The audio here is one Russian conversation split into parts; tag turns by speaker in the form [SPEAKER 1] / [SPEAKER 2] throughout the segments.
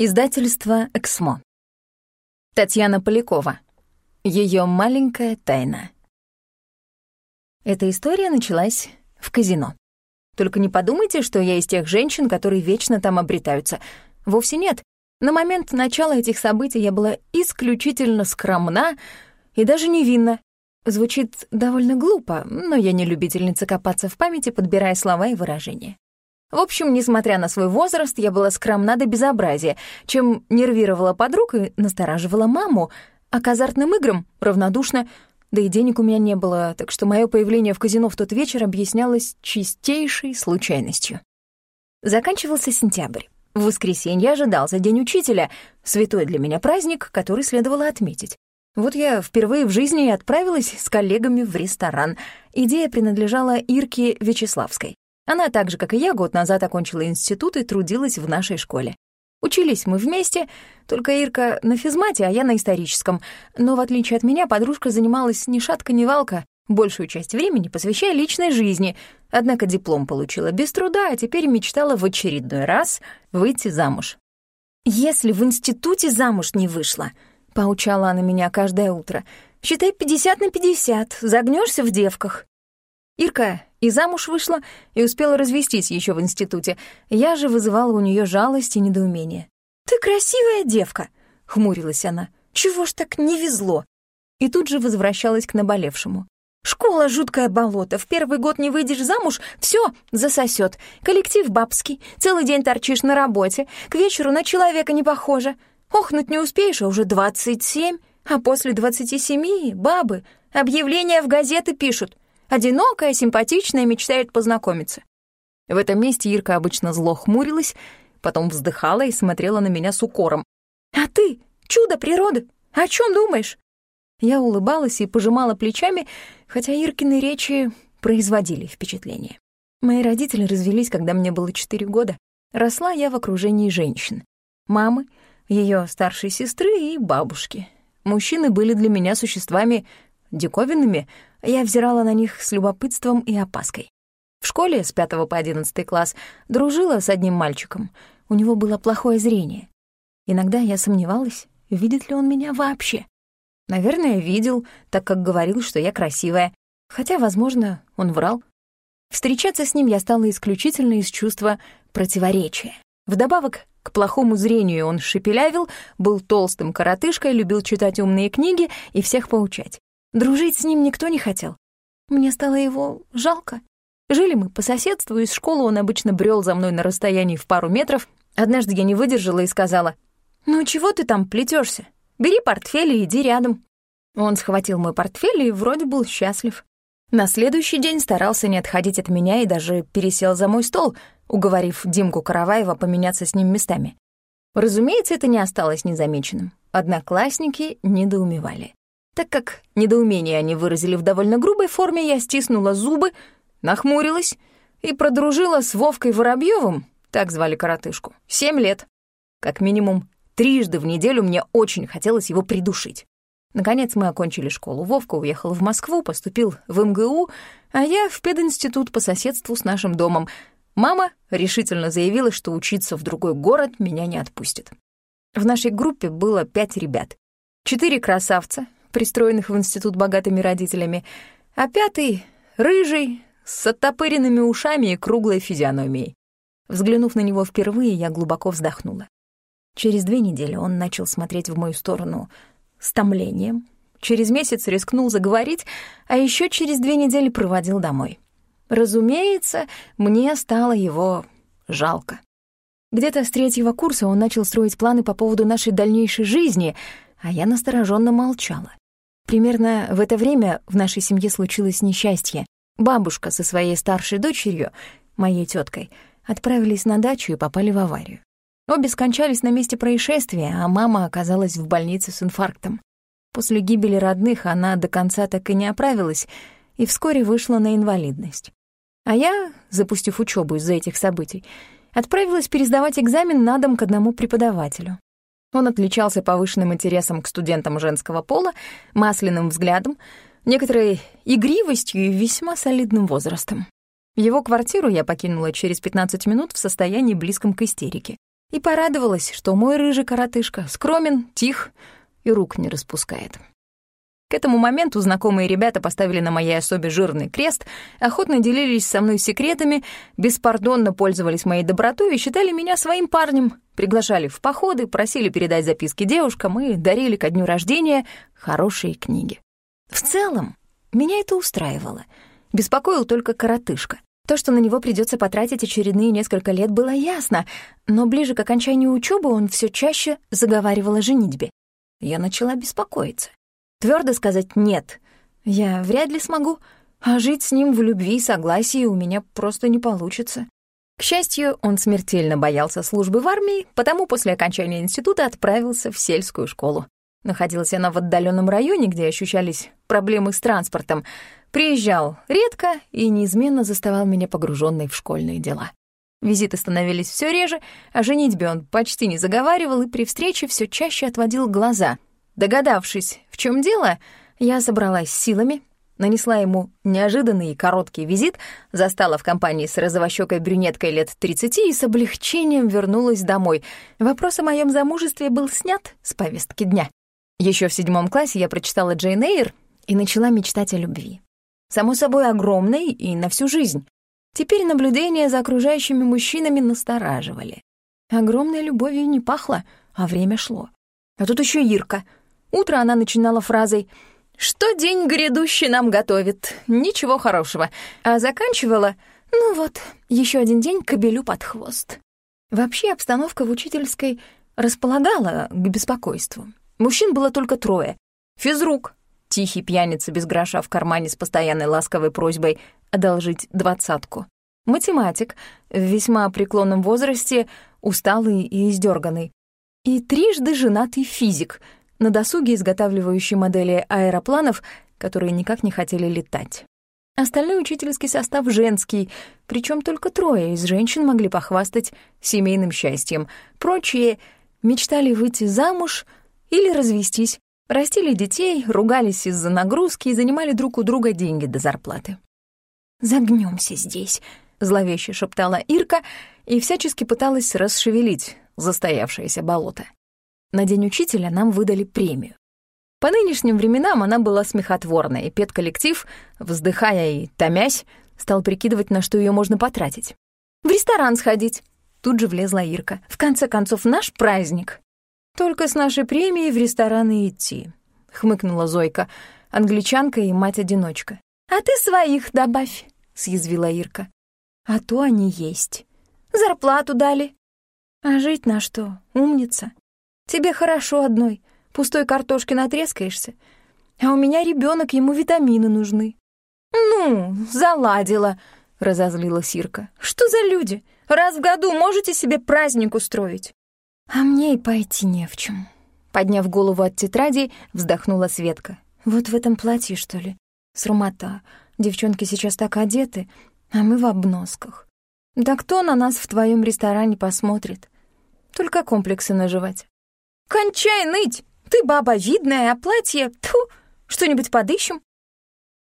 [SPEAKER 1] Издательство «Эксмо». Татьяна Полякова. Ее маленькая тайна. Эта история началась в казино. Только не подумайте, что я из тех женщин, которые вечно там обретаются. Вовсе нет. На момент начала этих событий я была исключительно скромна и даже невинна. Звучит довольно глупо, но я не любительница копаться в памяти, подбирая слова и выражения. В общем, несмотря на свой возраст, я была скромна до безобразия, чем нервировала подруг и настораживала маму, а к азартным играм равнодушно, да и денег у меня не было, так что мое появление в казино в тот вечер объяснялось чистейшей случайностью. Заканчивался сентябрь. В воскресенье ожидался День Учителя, святой для меня праздник, который следовало отметить. Вот я впервые в жизни и отправилась с коллегами в ресторан. Идея принадлежала Ирке Вячеславской. Она так же, как и я, год назад окончила институт и трудилась в нашей школе. Учились мы вместе, только Ирка на физмате, а я на историческом. Но в отличие от меня, подружка занималась ни шатка, ни валка, большую часть времени посвящая личной жизни. Однако диплом получила без труда, а теперь мечтала в очередной раз выйти замуж. «Если в институте замуж не вышла», — поучала она меня каждое утро, «считай 50 на 50, загнешься в девках». Ирка и замуж вышла, и успела развестись еще в институте. Я же вызывала у нее жалость и недоумение. «Ты красивая девка!» — хмурилась она. «Чего ж так не везло?» И тут же возвращалась к наболевшему. «Школа — жуткое болото. В первый год не выйдешь замуж — все засосет. Коллектив бабский. Целый день торчишь на работе. К вечеру на человека не похоже. Охнуть не успеешь, а уже двадцать семь. А после двадцати семи бабы объявления в газеты пишут. Одинокая, симпатичная, мечтает познакомиться. В этом месте Ирка обычно зло хмурилась, потом вздыхала и смотрела на меня с укором. «А ты, чудо природы, о чем думаешь?» Я улыбалась и пожимала плечами, хотя Иркины речи производили впечатление. Мои родители развелись, когда мне было четыре года. Росла я в окружении женщин. Мамы, ее старшей сестры и бабушки. Мужчины были для меня существами диковинными, я взирала на них с любопытством и опаской. В школе с 5 по 11 класс дружила с одним мальчиком. У него было плохое зрение. Иногда я сомневалась, видит ли он меня вообще. Наверное, видел, так как говорил, что я красивая. Хотя, возможно, он врал. Встречаться с ним я стала исключительно из чувства противоречия. Вдобавок к плохому зрению он шепелявил, был толстым коротышкой, любил читать умные книги и всех поучать. Дружить с ним никто не хотел. Мне стало его жалко. Жили мы по соседству, из школы он обычно брел за мной на расстоянии в пару метров. Однажды я не выдержала и сказала, «Ну чего ты там плетешься? Бери портфель и иди рядом». Он схватил мой портфель и вроде был счастлив. На следующий день старался не отходить от меня и даже пересел за мой стол, уговорив Димку Караваева поменяться с ним местами. Разумеется, это не осталось незамеченным. Одноклассники недоумевали. Так как недоумение они выразили в довольно грубой форме, я стиснула зубы, нахмурилась и продружила с Вовкой Воробьевым, так звали коротышку, семь лет. Как минимум трижды в неделю мне очень хотелось его придушить. Наконец мы окончили школу. Вовка уехал в Москву, поступил в МГУ, а я в пединститут по соседству с нашим домом. Мама решительно заявила, что учиться в другой город меня не отпустит. В нашей группе было пять ребят. Четыре красавца, пристроенных в институт богатыми родителями, а пятый — рыжий, с оттопыренными ушами и круглой физиономией. Взглянув на него впервые, я глубоко вздохнула. Через две недели он начал смотреть в мою сторону с томлением, через месяц рискнул заговорить, а еще через две недели проводил домой. Разумеется, мне стало его жалко. Где-то с третьего курса он начал строить планы по поводу нашей дальнейшей жизни, а я настороженно молчала. Примерно в это время в нашей семье случилось несчастье. Бабушка со своей старшей дочерью, моей теткой, отправились на дачу и попали в аварию. Обе скончались на месте происшествия, а мама оказалась в больнице с инфарктом. После гибели родных она до конца так и не оправилась и вскоре вышла на инвалидность. А я, запустив учебу из-за этих событий, отправилась пересдавать экзамен на дом к одному преподавателю. Он отличался повышенным интересом к студентам женского пола, масляным взглядом, некоторой игривостью и весьма солидным возрастом. Его квартиру я покинула через 15 минут в состоянии близком к истерике. И порадовалась, что мой рыжий коротышка скромен, тих и рук не распускает. К этому моменту знакомые ребята поставили на моей особе жирный крест, охотно делились со мной секретами, беспардонно пользовались моей добротой и считали меня своим парнем, приглашали в походы, просили передать записки девушкам и дарили ко дню рождения хорошие книги. В целом, меня это устраивало. Беспокоил только коротышка. То, что на него придется потратить очередные несколько лет, было ясно, но ближе к окончанию учебы он все чаще заговаривал о женитьбе. Я начала беспокоиться. Твердо сказать «нет» я вряд ли смогу, а жить с ним в любви и согласии у меня просто не получится. К счастью, он смертельно боялся службы в армии, потому после окончания института отправился в сельскую школу. Находилась она в отдаленном районе, где ощущались проблемы с транспортом. Приезжал редко и неизменно заставал меня погруженной в школьные дела. Визиты становились все реже, а женитьбе он почти не заговаривал и при встрече все чаще отводил глаза — Догадавшись, в чем дело, я собралась силами, нанесла ему неожиданный и короткий визит, застала в компании с розовощёкой брюнеткой лет 30 и с облегчением вернулась домой. Вопрос о моем замужестве был снят с повестки дня. Еще в седьмом классе я прочитала Джейн Эйр и начала мечтать о любви. Само собой, огромной и на всю жизнь. Теперь наблюдения за окружающими мужчинами настораживали. Огромной любовью не пахло, а время шло. А тут еще Ирка — Утро она начинала фразой «Что день грядущий нам готовит? Ничего хорошего». А заканчивала «Ну вот, еще один день кобелю под хвост». Вообще обстановка в учительской располагала к беспокойству. Мужчин было только трое. Физрук, тихий пьяница без гроша в кармане с постоянной ласковой просьбой одолжить двадцатку. Математик в весьма преклонном возрасте, усталый и издерганный. И трижды женатый физик — на досуге изготавливающий модели аэропланов, которые никак не хотели летать. Остальной учительский состав женский, причем только трое из женщин могли похвастать семейным счастьем. Прочие мечтали выйти замуж или развестись, растили детей, ругались из-за нагрузки и занимали друг у друга деньги до зарплаты. «Загнёмся здесь», — зловеще шептала Ирка и всячески пыталась расшевелить застоявшееся болото. На День учителя нам выдали премию. По нынешним временам она была смехотворной, и педколлектив, вздыхая и томясь, стал прикидывать, на что ее можно потратить. «В ресторан сходить!» Тут же влезла Ирка. «В конце концов, наш праздник!» «Только с нашей премией в рестораны идти», — хмыкнула Зойка, англичанка и мать-одиночка. «А ты своих добавь», — съязвила Ирка. «А то они есть. Зарплату дали». «А жить на что? Умница. Тебе хорошо одной, пустой картошки натрескаешься, а у меня ребенок, ему витамины нужны». «Ну, заладила», — разозлила Сирка. «Что за люди? Раз в году можете себе праздник устроить?» «А мне и пойти не в чем. Подняв голову от тетради, вздохнула Светка. «Вот в этом платье, что ли? Срамота. Девчонки сейчас так одеты, а мы в обносках. Да кто на нас в твоем ресторане посмотрит? Только комплексы наживать. «Кончай ныть! Ты баба видная, а платье... Тьфу! Что-нибудь подыщем?»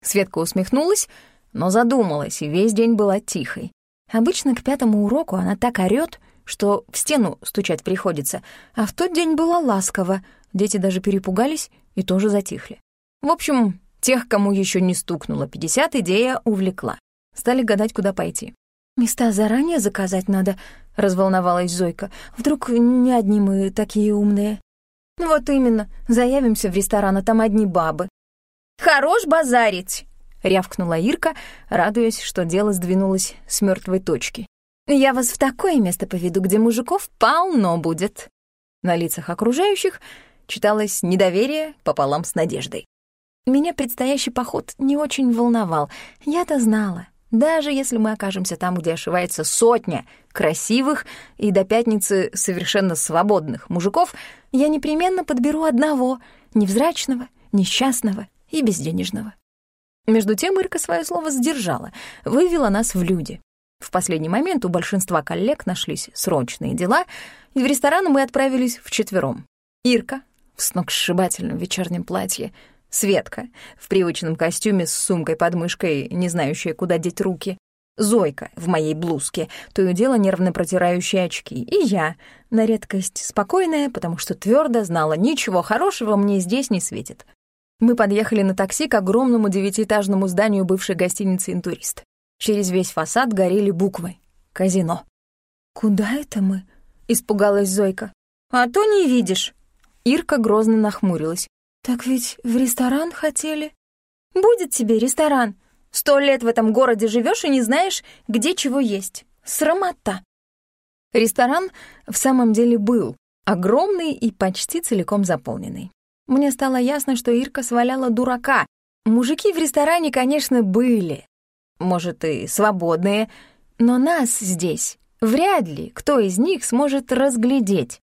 [SPEAKER 1] Светка усмехнулась, но задумалась и весь день была тихой. Обычно к пятому уроку она так орёт, что в стену стучать приходится, а в тот день было ласково, дети даже перепугались и тоже затихли. В общем, тех, кому еще не стукнуло пятьдесят, идея увлекла. Стали гадать, куда пойти. «Места заранее заказать надо», — разволновалась Зойка. «Вдруг не одни мы такие умные?» «Вот именно. Заявимся в ресторан, а там одни бабы». «Хорош базарить!» — рявкнула Ирка, радуясь, что дело сдвинулось с мертвой точки. «Я вас в такое место поведу, где мужиков полно будет». На лицах окружающих читалось недоверие пополам с надеждой. Меня предстоящий поход не очень волновал. Я-то знала, даже если мы окажемся там, где ошивается сотня красивых и до пятницы совершенно свободных мужиков, я непременно подберу одного, невзрачного, несчастного и безденежного. Между тем Ирка свое слово сдержала, вывела нас в люди. В последний момент у большинства коллег нашлись срочные дела, и в ресторан мы отправились вчетвером. Ирка в сногсшибательном вечернем платье — Светка в привычном костюме с сумкой под мышкой, не знающая, куда деть руки. Зойка в моей блузке, то и дело нервно протирающие очки, и я, на редкость спокойная, потому что твердо знала, ничего хорошего мне здесь не светит. Мы подъехали на такси к огромному девятиэтажному зданию бывшей гостиницы «Интурист». Через весь фасад горели буквы «Казино». «Куда это мы?» — испугалась Зойка. «А то не видишь». Ирка грозно нахмурилась. «Так ведь в ресторан хотели?» «Будет тебе ресторан. Сто лет в этом городе живешь и не знаешь, где чего есть. Срамота». Ресторан в самом деле был, огромный и почти целиком заполненный. Мне стало ясно, что Ирка сваляла дурака. Мужики в ресторане, конечно, были. Может, и свободные, но нас здесь вряд ли кто из них сможет разглядеть.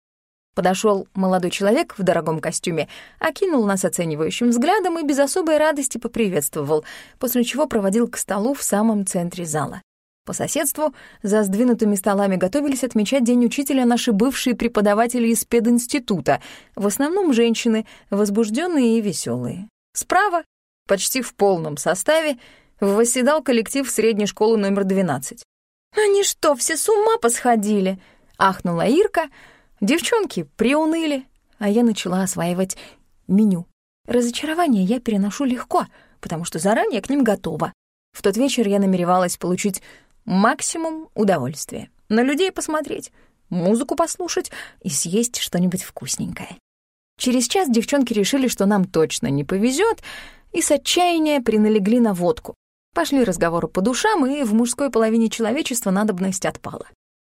[SPEAKER 1] Подошел молодой человек в дорогом костюме, окинул нас оценивающим взглядом и без особой радости поприветствовал, после чего проводил к столу в самом центре зала. По соседству за сдвинутыми столами готовились отмечать День учителя наши бывшие преподаватели из пединститута, в основном женщины, возбужденные и веселые. Справа, почти в полном составе, восседал коллектив средней школы номер 12. «Они что, все с ума посходили?» — ахнула Ирка — Девчонки приуныли, а я начала осваивать меню. Разочарование я переношу легко, потому что заранее к ним готова. В тот вечер я намеревалась получить максимум удовольствия. На людей посмотреть, музыку послушать и съесть что-нибудь вкусненькое. Через час девчонки решили, что нам точно не повезет, и с отчаяния приналегли на водку. Пошли разговоры по душам, и в мужской половине человечества надобность отпала.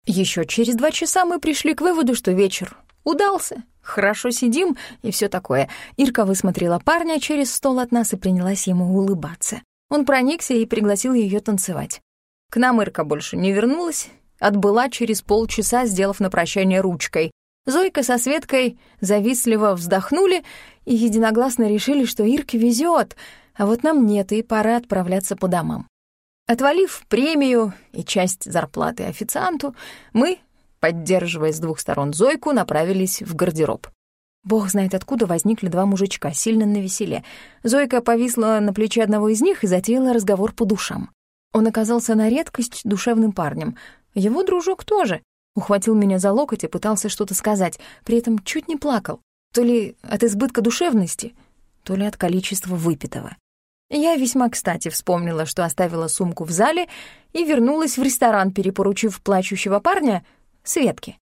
[SPEAKER 1] Еще через два часа мы пришли к выводу, что вечер удался. Хорошо сидим и все такое. Ирка высмотрела парня через стол от нас и принялась ему улыбаться. Он проникся и пригласил ее танцевать. К нам Ирка больше не вернулась, отбыла через полчаса, сделав на прощание ручкой. Зойка со Светкой завистливо вздохнули и единогласно решили, что Ирке везет, а вот нам нет, и пора отправляться по домам. Отвалив премию и часть зарплаты официанту, мы, поддерживая с двух сторон Зойку, направились в гардероб. Бог знает, откуда возникли два мужичка, сильно навеселе. Зойка повисла на плече одного из них и затеяла разговор по душам. Он оказался на редкость душевным парнем. Его дружок тоже. Ухватил меня за локоть и пытался что-то сказать, при этом чуть не плакал. То ли от избытка душевности, то ли от количества выпитого. Я весьма кстати вспомнила, что оставила сумку в зале и вернулась в ресторан, перепоручив плачущего парня Светке.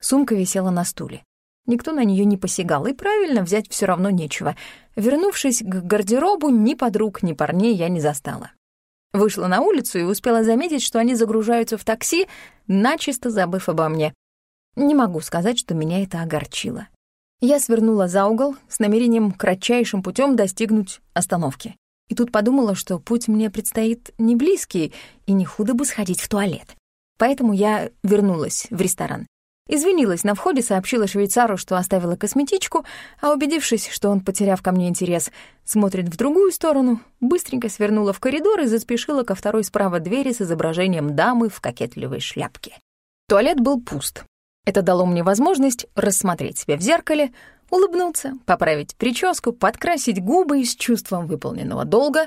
[SPEAKER 1] Сумка висела на стуле. Никто на нее не посягал, и правильно взять все равно нечего. Вернувшись к гардеробу, ни подруг, ни парней я не застала. Вышла на улицу и успела заметить, что они загружаются в такси, начисто забыв обо мне. Не могу сказать, что меня это огорчило. Я свернула за угол с намерением кратчайшим путем достигнуть остановки. И тут подумала, что путь мне предстоит не близкий, и не худо бы сходить в туалет. Поэтому я вернулась в ресторан. Извинилась на входе, сообщила швейцару, что оставила косметичку, а убедившись, что он, потеряв ко мне интерес, смотрит в другую сторону, быстренько свернула в коридор и заспешила ко второй справа двери с изображением дамы в кокетливой шляпке. Туалет был пуст. Это дало мне возможность рассмотреть себя в зеркале, улыбнуться, поправить прическу, подкрасить губы и с чувством выполненного долга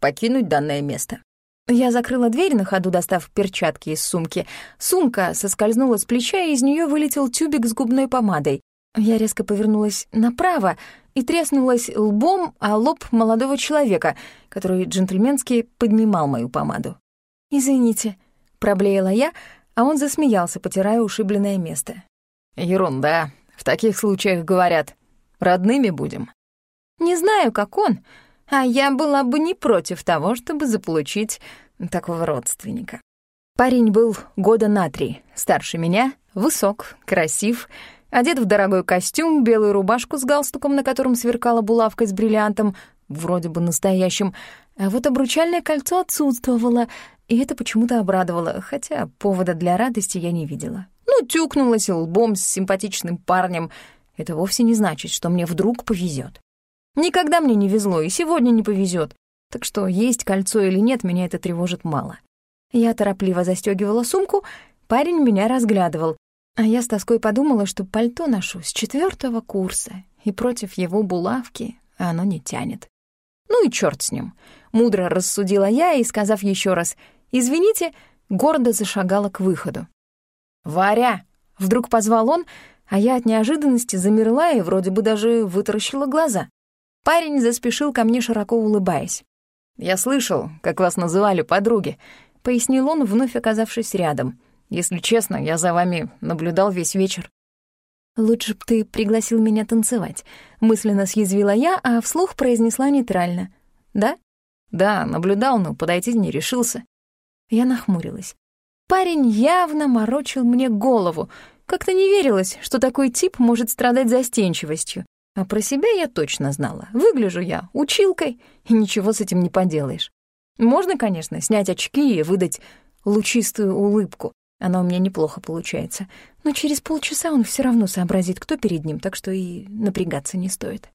[SPEAKER 1] покинуть данное место. Я закрыла дверь на ходу, достав перчатки из сумки. Сумка соскользнула с плеча, и из нее вылетел тюбик с губной помадой. Я резко повернулась направо и треснулась лбом о лоб молодого человека, который джентльменски поднимал мою помаду. «Извините», — проблеяла я, а он засмеялся, потирая ушибленное место.
[SPEAKER 2] «Ерунда», в таких случаях говорят, родными будем.
[SPEAKER 1] Не знаю, как он, а я была бы не против того, чтобы заполучить такого родственника. Парень был года на три, старше меня, высок, красив, одет в дорогой костюм, белую рубашку с галстуком, на котором сверкала булавка с бриллиантом, вроде бы настоящим, а вот обручальное кольцо отсутствовало, и это почему-то обрадовало, хотя повода для радости я не видела. Ну, тюкнулась лбом с симпатичным парнем. Это вовсе не значит, что мне вдруг повезет. Никогда мне не везло, и сегодня не повезет. Так что есть кольцо или нет, меня это тревожит мало. Я торопливо застегивала сумку, парень меня разглядывал, а я с тоской подумала, что пальто ношу с четвертого курса, и против его булавки оно не тянет. Ну и черт с ним. Мудро рассудила я и, сказав еще раз «Извините», гордо зашагала к выходу. «Варя!» — вдруг позвал он, а я от неожиданности замерла и вроде бы даже вытаращила глаза. Парень заспешил ко мне, широко улыбаясь. «Я слышал, как вас называли подруги», — пояснил он, вновь оказавшись рядом. «Если честно, я за вами наблюдал весь вечер». «Лучше б ты пригласил меня танцевать», — мысленно съязвила я, а вслух произнесла нейтрально. «Да?» «Да, наблюдал, но подойти не решился». Я нахмурилась. Парень явно морочил мне голову. Как-то не верилось, что такой тип может страдать застенчивостью. А про себя я точно знала. Выгляжу я училкой, и ничего с этим не поделаешь. Можно, конечно, снять очки и выдать лучистую улыбку. Она у меня неплохо получается. Но через полчаса он все равно сообразит, кто перед ним, так что и напрягаться не стоит.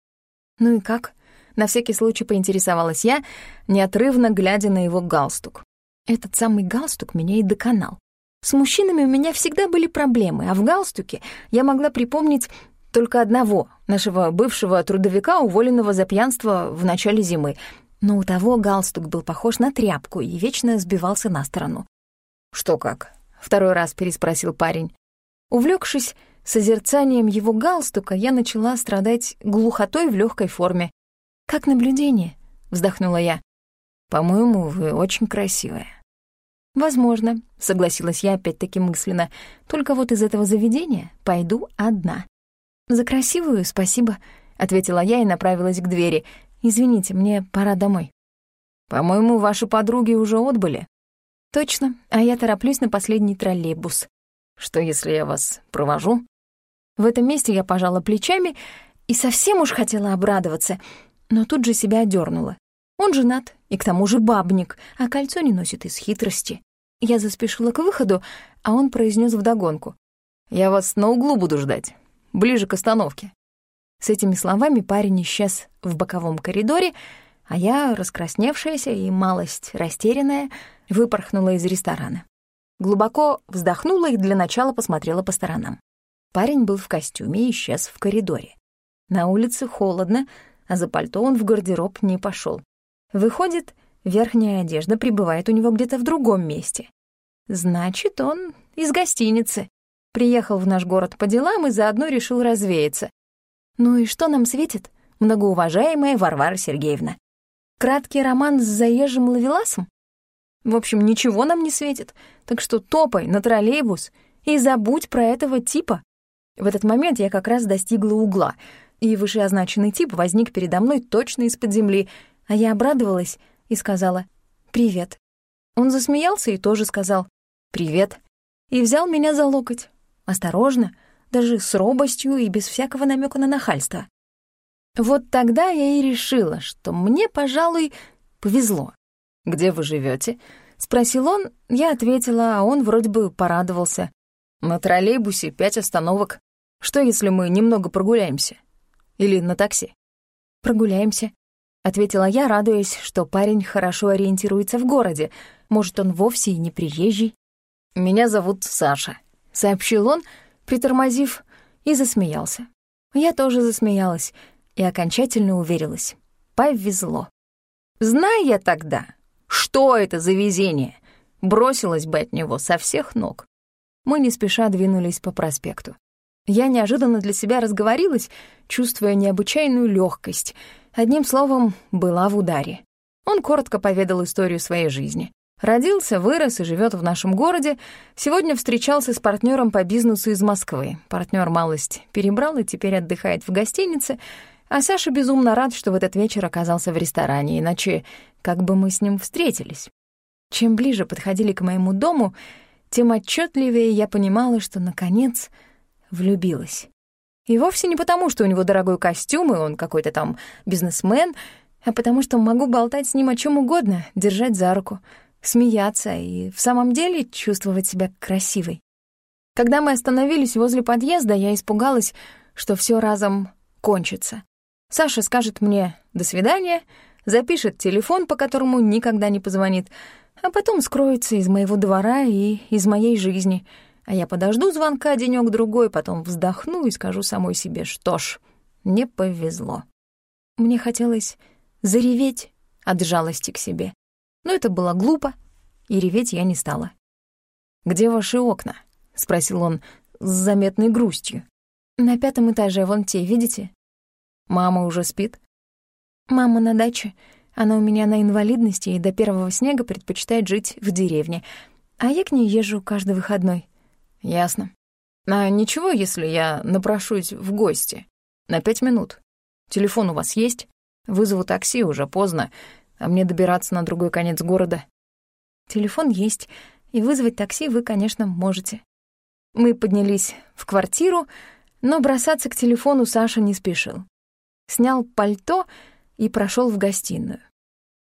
[SPEAKER 1] Ну и как? На всякий случай поинтересовалась я, неотрывно глядя на его галстук. Этот самый галстук меня и доконал. С мужчинами у меня всегда были проблемы, а в галстуке я могла припомнить только одного, нашего бывшего трудовика, уволенного за пьянство в начале зимы. Но у того галстук был похож на тряпку и вечно сбивался на сторону. «Что как?» — второй раз переспросил парень. Увлекшись созерцанием его галстука, я начала страдать глухотой в легкой форме. «Как наблюдение?» — вздохнула я. «По-моему, вы очень красивая». «Возможно», — согласилась я опять-таки мысленно. «Только вот из этого заведения пойду одна». «За красивую спасибо», — ответила я и направилась к двери. «Извините, мне пора домой». «По-моему, ваши подруги уже отбыли». «Точно, а я тороплюсь на последний троллейбус». «Что, если я вас провожу?» В этом месте я пожала плечами и совсем уж хотела обрадоваться, но тут же себя одернула. Он женат, и к тому же бабник, а кольцо не носит из хитрости. Я заспешила к выходу, а он произнес вдогонку. «Я вас на углу буду ждать, ближе к остановке». С этими словами парень исчез в боковом коридоре, а я, раскрасневшаяся и малость растерянная, выпорхнула из ресторана. Глубоко вздохнула и для начала посмотрела по сторонам. Парень был в костюме и исчез в коридоре. На улице холодно, а за пальто он в гардероб не пошел. Выходит, верхняя одежда пребывает у него где-то в другом месте. Значит, он из гостиницы. Приехал в наш город по делам и заодно решил развеяться. Ну и что нам светит, многоуважаемая Варвара Сергеевна? Краткий роман с заезжим лавеласом? В общем, ничего нам не светит, так что топай на троллейбус и забудь про этого типа. В этот момент я как раз достигла угла, и вышеозначенный тип возник передо мной точно из-под земли — а я обрадовалась и сказала «Привет». Он засмеялся и тоже сказал «Привет» и взял меня за локоть. Осторожно, даже с робостью и без всякого намека на нахальство. Вот тогда я и решила, что мне, пожалуй, повезло. «Где вы живете? спросил он, я ответила, а он вроде бы порадовался. «На троллейбусе пять остановок. Что, если мы немного прогуляемся? Или на такси?» «Прогуляемся», — ответила я, радуясь, что парень хорошо ориентируется в городе. Может, он вовсе и не приезжий. «Меня зовут Саша», — сообщил он, притормозив, и засмеялся. Я тоже засмеялась и окончательно уверилась. Повезло. Зная я тогда, что это за везение, бросилась бы от него со всех ног. Мы не спеша двинулись по проспекту. Я неожиданно для себя разговорилась, чувствуя необычайную легкость — Одним словом, была в ударе. Он коротко поведал историю своей жизни. Родился, вырос и живет в нашем городе. Сегодня встречался с партнером по бизнесу из Москвы. Партнер малость перебрал и теперь отдыхает в гостинице, а Саша безумно рад, что в этот вечер оказался в ресторане, иначе как бы мы с ним встретились. Чем ближе подходили к моему дому, тем отчетливее я понимала, что, наконец, влюбилась. И вовсе не потому, что у него дорогой костюм, и он какой-то там бизнесмен, а потому что могу болтать с ним о чем угодно, держать за руку, смеяться и в самом деле чувствовать себя красивой. Когда мы остановились возле подъезда, я испугалась, что все разом кончится. Саша скажет мне «до свидания», запишет телефон, по которому никогда не позвонит, а потом скроется из моего двора и из моей жизни — а я подожду звонка денёк другой потом вздохну и скажу самой себе, что ж, не повезло. Мне хотелось зареветь от жалости к себе. Но это было глупо и реветь я не стала. «Где ваши окна?» — спросил он с заметной грустью. «На пятом этаже, вон те, видите?» «Мама уже спит?» «Мама на даче. Она у меня на инвалидности и до первого снега предпочитает жить в деревне, а я к ней езжу каждый выходной».
[SPEAKER 2] «Ясно. А ничего, если я напрошусь в гости? На пять минут. Телефон у вас есть? Вызову такси, уже поздно, а мне добираться на другой конец города».
[SPEAKER 1] «Телефон есть, и вызвать такси вы, конечно, можете». Мы поднялись в квартиру, но бросаться к телефону Саша не спешил. Снял пальто и прошел в гостиную.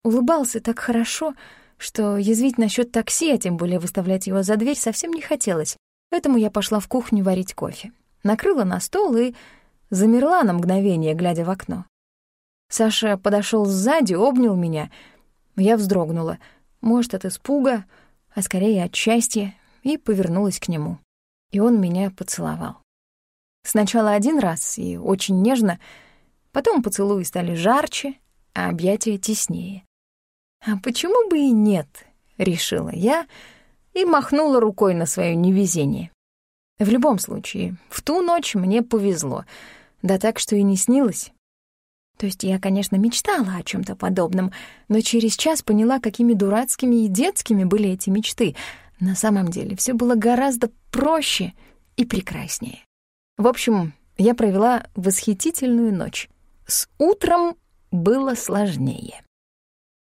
[SPEAKER 1] Улыбался так хорошо, что язвить насчет такси, а тем более выставлять его за дверь, совсем не хотелось. Поэтому я пошла в кухню варить кофе. Накрыла на стол и замерла на мгновение, глядя в окно. Саша подошел сзади, обнял меня. Я вздрогнула. Может, от испуга, а скорее от счастья, и повернулась к нему. И он меня поцеловал. Сначала один раз и очень нежно, потом поцелуи стали жарче, а объятия теснее. «А почему бы и нет?» — решила я и махнула рукой на свое невезение. В любом случае, в ту ночь мне повезло, да так, что и не снилось. То есть я, конечно, мечтала о чем то подобном, но через час поняла, какими дурацкими и детскими были эти мечты. На самом деле все было гораздо проще и прекраснее. В общем, я провела восхитительную ночь. С утром было сложнее.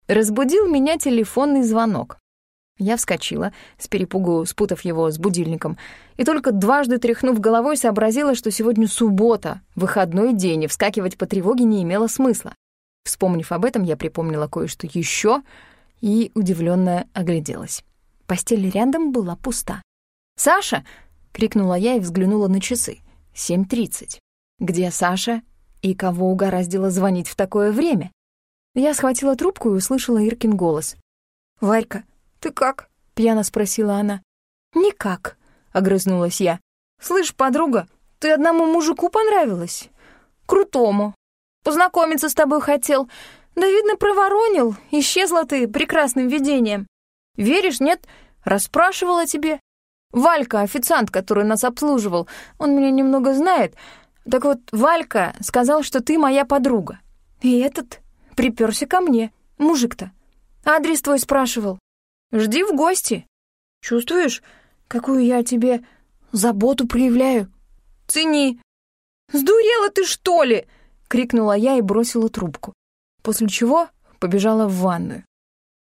[SPEAKER 1] Разбудил меня телефонный звонок. Я вскочила, с перепугу спутав его с будильником, и только дважды тряхнув головой, сообразила, что сегодня суббота, выходной день, и вскакивать по тревоге не имело смысла. Вспомнив об этом, я припомнила кое-что еще и удивленно огляделась. Постель рядом была пуста. «Саша!» — крикнула я и взглянула на часы. «Семь тридцать. Где Саша и кого угораздило звонить в такое время?» Я схватила трубку и услышала Иркин голос. «Варька, ты как?» — пьяно спросила она. «Никак», — огрызнулась я. «Слышь, подруга, ты одному мужику понравилась? Крутому. Познакомиться с тобой хотел. Да, видно, проворонил. Исчезла ты прекрасным видением. Веришь, нет? Расспрашивала тебе. Валька, официант, который нас обслуживал, он меня немного знает. Так вот, Валька сказал, что ты моя подруга. И этот приперся ко мне, мужик-то. Адрес твой спрашивал. Жди в гости. Чувствуешь, какую я тебе заботу проявляю? Цени. Сдурела ты, что ли? крикнула я и бросила трубку. После чего побежала в ванную.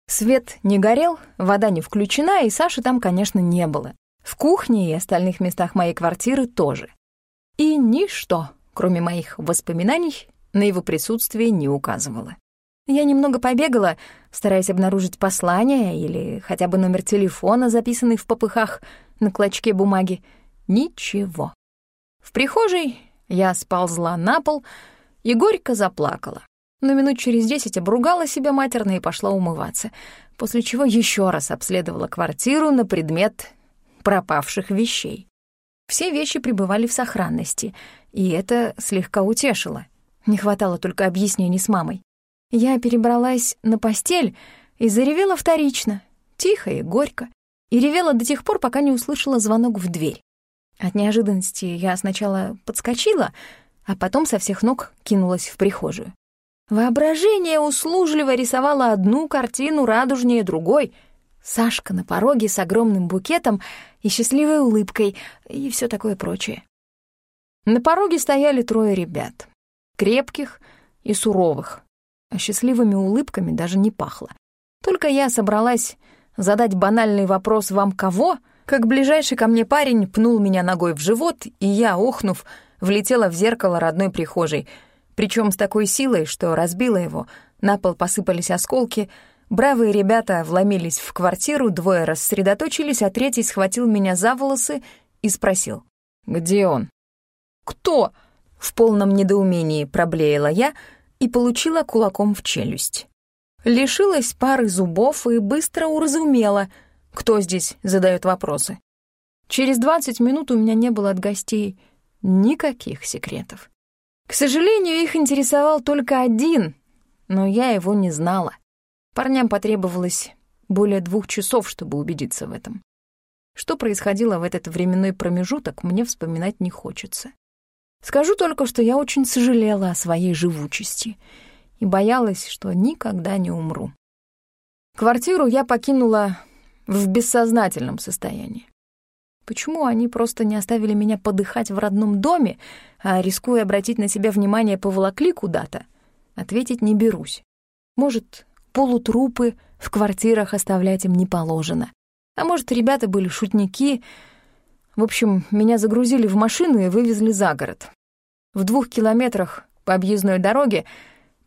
[SPEAKER 1] Свет не горел, вода не включена, и Саши там, конечно, не было. В кухне и остальных местах моей квартиры тоже. И ничто, кроме моих воспоминаний, на его присутствие не указывало. Я немного побегала, стараясь обнаружить послание или хотя бы номер телефона, записанный в попыхах на клочке бумаги. Ничего. В прихожей я сползла на пол и горько заплакала. Но минут через десять обругала себя матерно и пошла умываться, после чего еще раз обследовала квартиру на предмет пропавших вещей. Все вещи пребывали в сохранности, и это слегка утешило. Не хватало только объяснений с мамой. Я перебралась на постель и заревела вторично, тихо и горько, и ревела до тех пор, пока не услышала звонок в дверь. От неожиданности я сначала подскочила, а потом со всех ног кинулась в прихожую. Воображение услужливо рисовало одну картину радужнее другой — Сашка на пороге с огромным букетом и счастливой улыбкой и все такое прочее. На пороге стояли трое ребят, крепких и суровых, а счастливыми улыбками даже не пахло. Только я собралась задать банальный вопрос «Вам кого?», как ближайший ко мне парень пнул меня ногой в живот, и я, охнув, влетела в зеркало родной прихожей, причем с такой силой, что разбила его, на пол посыпались осколки — Бравые ребята вломились в квартиру, двое рассредоточились, а третий схватил меня за волосы и спросил. «Где он?» «Кто?» — в полном недоумении проблеяла я и получила кулаком в челюсть. Лишилась пары зубов и быстро уразумела, кто здесь задает вопросы. Через двадцать минут у меня не было от гостей никаких секретов. К сожалению, их интересовал только один, но я его не знала. Парням потребовалось
[SPEAKER 2] более двух часов, чтобы убедиться в этом. Что происходило в этот временной промежуток, мне вспоминать не хочется. Скажу только, что я очень сожалела о своей живучести и боялась, что никогда не умру. Квартиру я покинула в бессознательном состоянии. Почему они просто не оставили меня подыхать в родном доме, а, рискуя обратить на себя внимание, поволокли куда-то? Ответить не берусь. Может, полутрупы в квартирах оставлять им не положено. А может, ребята были шутники. В общем, меня загрузили в машину и вывезли за город. В двух километрах по объездной дороге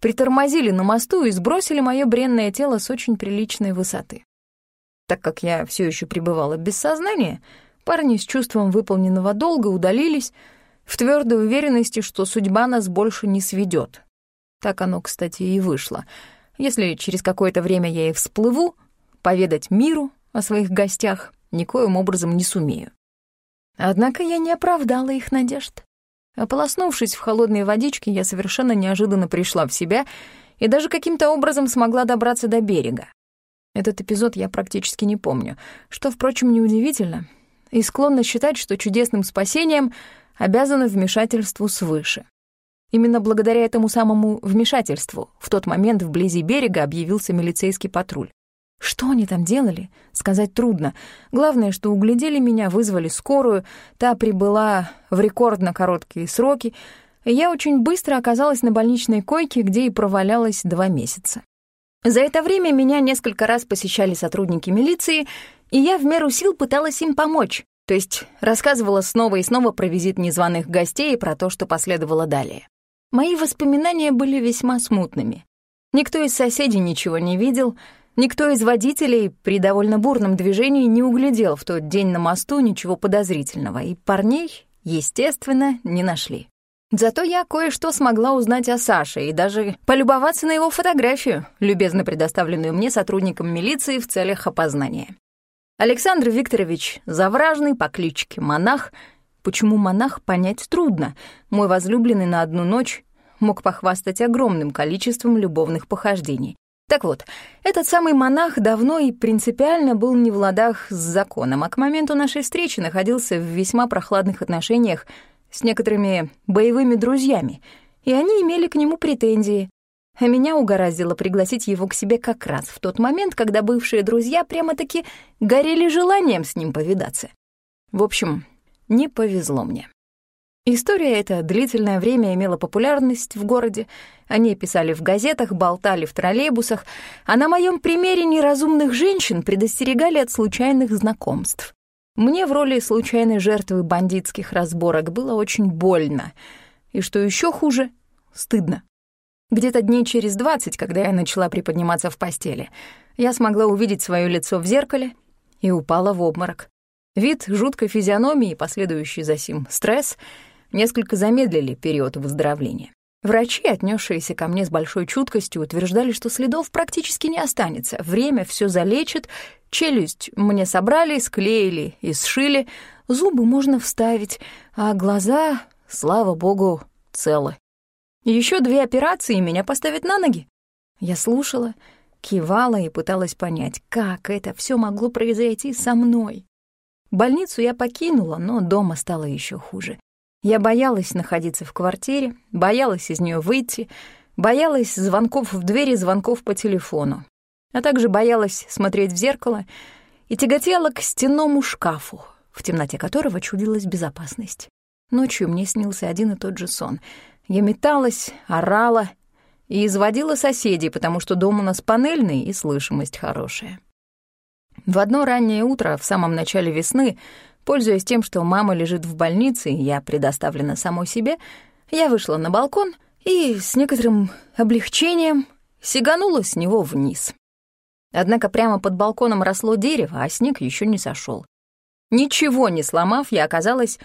[SPEAKER 2] притормозили на мосту и сбросили мое бренное тело с очень приличной высоты. Так как я все еще пребывала без сознания, парни с чувством выполненного долга удалились в твердой уверенности, что судьба нас больше не сведет. Так оно, кстати, и вышло. Если через какое-то время я и всплыву, поведать миру о своих гостях никоим образом не сумею. Однако я не оправдала их надежд. Ополоснувшись в холодной водичке, я совершенно неожиданно пришла в себя и даже каким-то образом смогла добраться до берега. Этот эпизод я практически не помню, что, впрочем, неудивительно, и склонна считать, что чудесным спасением обязана вмешательству свыше. Именно благодаря этому самому вмешательству в тот момент вблизи берега объявился милицейский патруль. Что они там делали, сказать трудно. Главное, что углядели меня, вызвали скорую, та прибыла в рекордно короткие сроки, и я очень быстро оказалась на больничной койке, где и провалялась два месяца. За это время меня несколько раз посещали сотрудники милиции, и я в меру сил пыталась им помочь, то есть рассказывала снова и снова про визит незваных гостей и про то, что последовало далее. Мои воспоминания были весьма смутными. Никто из соседей ничего не видел, никто из водителей при довольно бурном движении не углядел в тот день на мосту ничего подозрительного, и парней, естественно, не нашли. Зато я кое-что смогла узнать о Саше и даже полюбоваться на его фотографию, любезно предоставленную мне сотрудником милиции в целях опознания. Александр Викторович Завражный по кличке Монах. Почему монах, понять трудно. Мой возлюбленный на одну ночь мог похвастать огромным количеством любовных похождений. Так вот, этот самый монах давно и принципиально был не в ладах с законом, а к моменту нашей встречи находился в весьма прохладных отношениях с некоторыми боевыми друзьями, и они имели к нему претензии. А меня угораздило пригласить его к себе как раз в тот момент, когда бывшие друзья прямо-таки горели желанием с ним повидаться. В общем, не повезло мне. История эта длительное время имела популярность в городе. Они писали в газетах, болтали в троллейбусах, а на моем примере неразумных женщин предостерегали от случайных знакомств. Мне в роли случайной жертвы бандитских разборок было очень больно. И что еще хуже — стыдно. Где-то дней через двадцать, когда я начала приподниматься в постели, я смогла увидеть свое лицо в зеркале и упала в обморок. Вид жуткой физиономии и последующий за сим стресс несколько замедлили период выздоровления. Врачи, отнесшиеся ко мне с большой чуткостью, утверждали, что следов практически не останется. Время все залечит, челюсть мне собрали, склеили и сшили, зубы можно вставить, а глаза, слава богу, целы. Еще две операции меня поставят на ноги. Я слушала, кивала и пыталась понять, как это все могло произойти со мной. Больницу я покинула, но дома стало еще хуже. Я боялась находиться в квартире, боялась из нее выйти, боялась звонков в двери, звонков по телефону, а также боялась смотреть в зеркало и тяготела к стенному шкафу, в темноте которого чудилась безопасность. Ночью мне снился один и тот же сон. Я металась, орала и изводила соседей, потому что дом у нас панельный и слышимость хорошая. В одно раннее утро, в самом начале весны, Пользуясь тем, что мама лежит в больнице, и я предоставлена самой себе, я вышла на балкон и с некоторым облегчением сиганула с него вниз. Однако прямо под балконом росло дерево, а снег еще не сошел. Ничего не сломав, я оказалась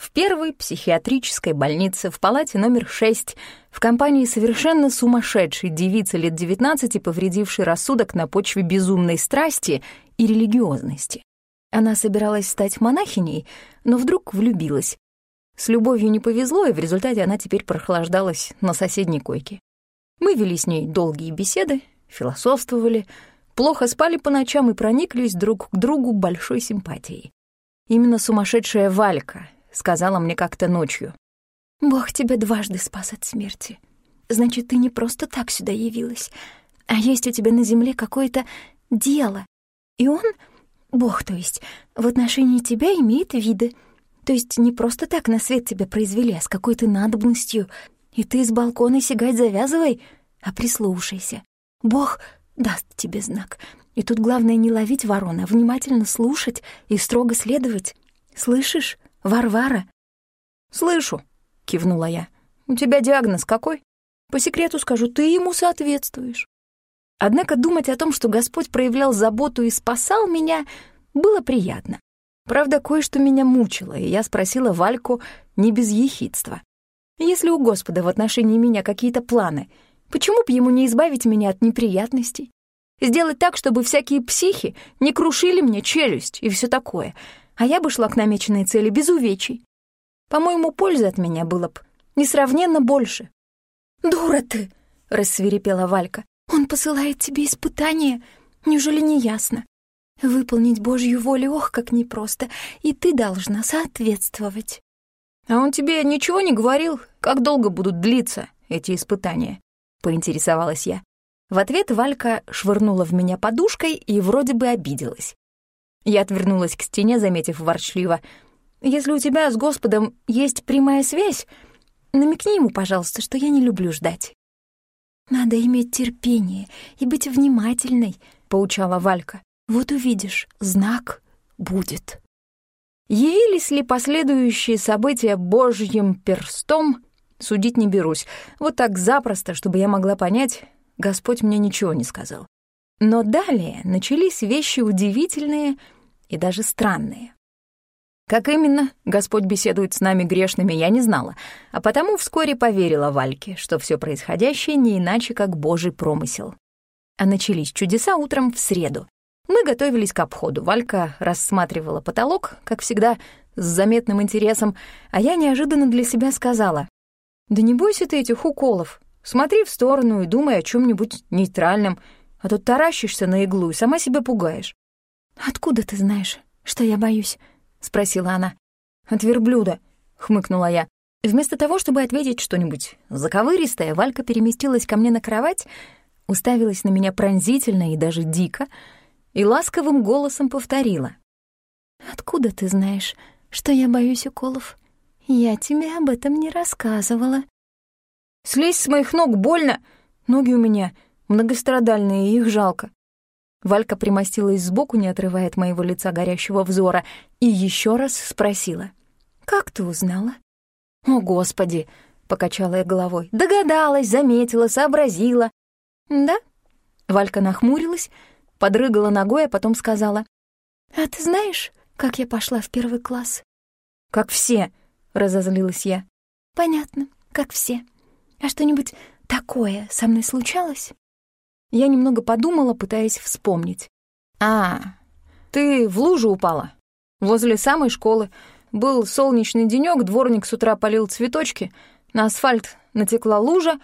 [SPEAKER 2] в первой психиатрической больнице в палате номер 6 в компании совершенно сумасшедшей девицы лет 19, повредившей рассудок на почве безумной страсти и религиозности. Она собиралась стать монахиней, но вдруг влюбилась. С любовью не повезло, и в результате она теперь прохлаждалась на соседней койке. Мы вели с ней долгие беседы, философствовали, плохо спали по ночам и прониклись друг к другу большой симпатией. Именно сумасшедшая Валька сказала мне как-то ночью.
[SPEAKER 1] «Бог тебя дважды спас от смерти. Значит, ты не просто так сюда явилась, а есть у тебя на земле какое-то дело. И он, Бог то есть, в отношении тебя имеет виды. То есть не просто так на свет тебя произвели, а с какой-то надобностью. И ты с балкона сигать завязывай, а прислушайся. Бог даст тебе знак. И тут главное не ловить ворона, а внимательно слушать и строго следовать. Слышишь, Варвара?
[SPEAKER 2] «Слышу», — кивнула я. «У тебя диагноз какой? По секрету скажу, ты ему соответствуешь». Однако думать о том, что Господь проявлял заботу и спасал меня, было приятно. Правда, кое-что меня мучило, и я спросила Вальку не без ехидства. Если у Господа в отношении меня какие-то планы, почему бы ему не избавить меня от неприятностей? Сделать так, чтобы всякие психи не крушили мне челюсть и все такое, а я бы шла к намеченной цели без увечий. По-моему, пользы от меня было бы несравненно больше.
[SPEAKER 1] «Дура ты!» — рассверепела Валька. «Он посылает тебе испытания. Неужели не ясно? Выполнить Божью волю, ох, как непросто, и ты должна соответствовать».
[SPEAKER 2] «А он тебе ничего не говорил, как долго будут длиться эти испытания?» — поинтересовалась я. В ответ Валька швырнула в меня подушкой и вроде бы обиделась. Я отвернулась к стене, заметив ворчливо. «Если у тебя с Господом есть прямая связь, намекни ему, пожалуйста, что я не люблю ждать».
[SPEAKER 1] «Надо иметь терпение и быть внимательной», — поучала Валька. «Вот увидишь, знак будет».
[SPEAKER 2] Явились ли последующие события божьим перстом, судить не берусь. Вот так запросто, чтобы я могла понять, Господь мне ничего не сказал. Но далее начались вещи удивительные и даже странные. Как именно Господь беседует с нами грешными, я не знала, а потому вскоре поверила Вальке, что все происходящее не иначе, как Божий промысел. А начались чудеса утром в среду, мы готовились к обходу. Валька рассматривала потолок, как всегда, с заметным интересом, а я неожиданно для себя сказала, «Да не бойся ты этих уколов. Смотри в сторону и думай о чем нибудь нейтральном, а то таращишься на иглу и сама себя пугаешь».
[SPEAKER 1] «Откуда ты знаешь, что я боюсь?» — спросила она.
[SPEAKER 2] «От верблюда», — хмыкнула я. Вместо того, чтобы ответить что-нибудь заковыристое, Валька переместилась ко мне на кровать, уставилась на меня пронзительно и даже дико, и ласковым голосом повторила.
[SPEAKER 1] «Откуда ты знаешь, что я боюсь уколов? Я тебе об этом не рассказывала».
[SPEAKER 2] «Слезь с моих ног, больно! Ноги у меня многострадальные, их жалко». Валька примостилась сбоку, не отрывая от моего лица горящего взора, и еще раз спросила.
[SPEAKER 1] «Как ты узнала?»
[SPEAKER 2] «О, Господи!» — покачала я головой. «Догадалась, заметила, сообразила».
[SPEAKER 1] «Да?»
[SPEAKER 2] Валька нахмурилась, подрыгала ногой, а потом сказала.
[SPEAKER 1] «А ты знаешь, как я пошла в первый класс?»
[SPEAKER 2] «Как все», — разозлилась я.
[SPEAKER 1] «Понятно, как все. А что-нибудь такое со мной случалось?»
[SPEAKER 2] Я немного подумала, пытаясь вспомнить. «А, ты в лужу упала. Возле самой школы. Был солнечный денёк, дворник с утра полил цветочки, на асфальт натекла лужа,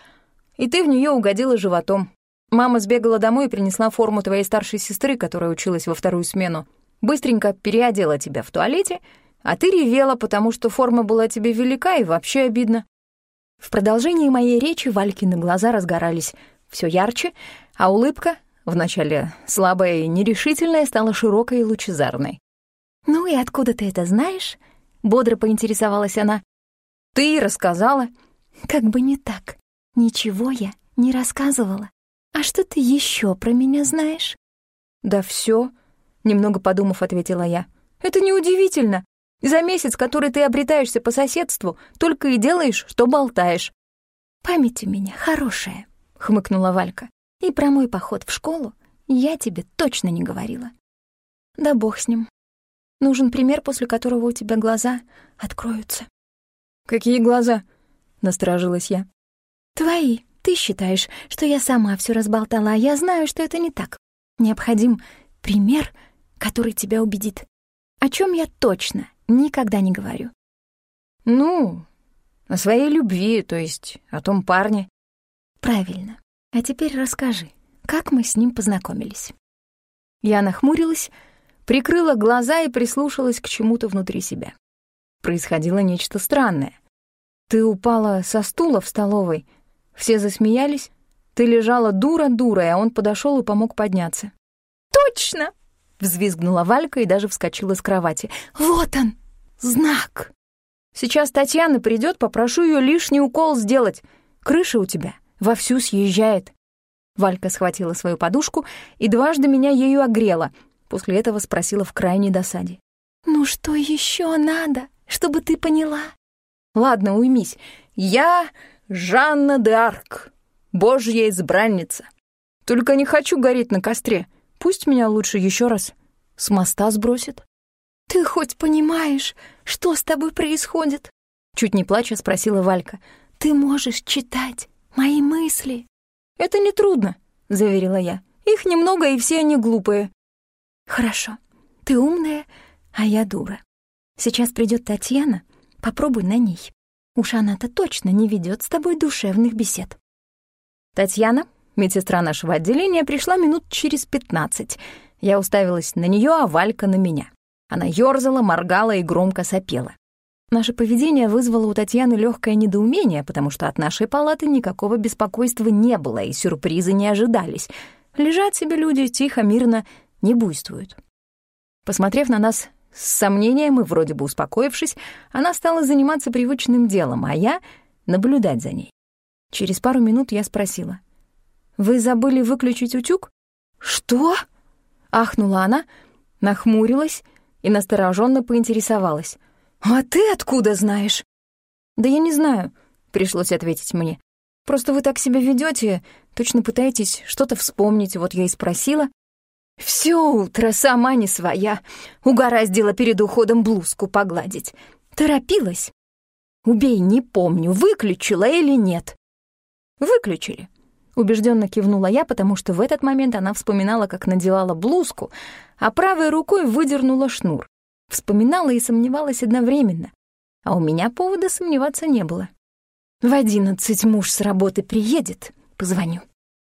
[SPEAKER 2] и ты в неё угодила животом. Мама сбегала домой и принесла форму твоей старшей сестры, которая училась во вторую смену. Быстренько переодела тебя в туалете, а ты ревела, потому что форма была тебе велика и вообще обидно. В продолжении моей речи Валькины глаза разгорались все ярче, а улыбка, вначале слабая и нерешительная, стала широкой и лучезарной.
[SPEAKER 1] «Ну и откуда ты это знаешь?» — бодро поинтересовалась она.
[SPEAKER 2] «Ты рассказала».
[SPEAKER 1] «Как бы не так. Ничего я не рассказывала. «А что ты еще про меня знаешь?»
[SPEAKER 2] «Да все, немного подумав, ответила я. «Это неудивительно. За месяц, который ты обретаешься по соседству, только и делаешь, что болтаешь».
[SPEAKER 1] «Память у меня хорошая», — хмыкнула Валька. «И про мой поход в школу я тебе точно не говорила». «Да бог с ним. Нужен пример, после которого у тебя глаза откроются».
[SPEAKER 2] «Какие глаза?» — насторожилась я.
[SPEAKER 1] «Твои», ты считаешь, что я сама все разболтала, а я знаю, что это не так. Необходим пример, который тебя убедит. О чем я точно никогда не говорю.
[SPEAKER 2] Ну, о своей любви, то есть о том парне.
[SPEAKER 1] Правильно. А теперь расскажи, как мы с ним познакомились. Я нахмурилась, прикрыла глаза и прислушалась к чему-то внутри себя. Происходило нечто странное. Ты упала со стула в столовой, все засмеялись, ты лежала дура-дура, а он подошел и помог подняться.
[SPEAKER 2] «Точно!»
[SPEAKER 1] — взвизгнула Валька и даже вскочила с кровати. «Вот он! Знак!» «Сейчас Татьяна придет, попрошу ее лишний укол сделать. Крыша у тебя вовсю съезжает». Валька схватила свою подушку и дважды меня ею огрела. После этого спросила в крайней досаде. «Ну что еще надо, чтобы ты поняла?» «Ладно, уймись. Я Жанна де Арк, божья избранница. Только не хочу гореть на костре. Пусть меня лучше еще раз с моста сбросит». «Ты хоть понимаешь, что с тобой происходит?» Чуть не плача спросила Валька. «Ты можешь читать мои мысли?» «Это нетрудно», — заверила я. «Их немного, и все они глупые». «Хорошо. Ты умная, а я дура. Сейчас придет Татьяна, попробуй на ней. Уж она-то точно не ведет с тобой душевных бесед». Татьяна, медсестра нашего отделения, пришла минут через пятнадцать. Я уставилась на нее, а Валька на меня. Она ёрзала, моргала и громко сопела. Наше поведение вызвало у Татьяны легкое недоумение, потому что от нашей палаты никакого беспокойства не было, и сюрпризы не ожидались. Лежат себе люди тихо, мирно, не буйствуют. Посмотрев на нас с сомнением и вроде бы успокоившись, она стала заниматься привычным делом, а я — наблюдать за ней. Через пару минут я спросила. «Вы забыли выключить утюг?» «Что?» — ахнула она, нахмурилась и настороженно поинтересовалась. «А ты откуда знаешь?» «Да я не знаю», — пришлось ответить мне. «Просто вы так себя ведете, точно пытаетесь что-то вспомнить, вот я и спросила». Все утро сама не своя, угораздила перед уходом блузку погладить. Торопилась. Убей, не помню, выключила или нет. Выключили. Убежденно кивнула я, потому что в этот момент она вспоминала, как надевала блузку, а правой рукой выдернула шнур. Вспоминала и сомневалась одновременно. А у меня повода сомневаться не было. В одиннадцать муж с работы приедет, позвоню.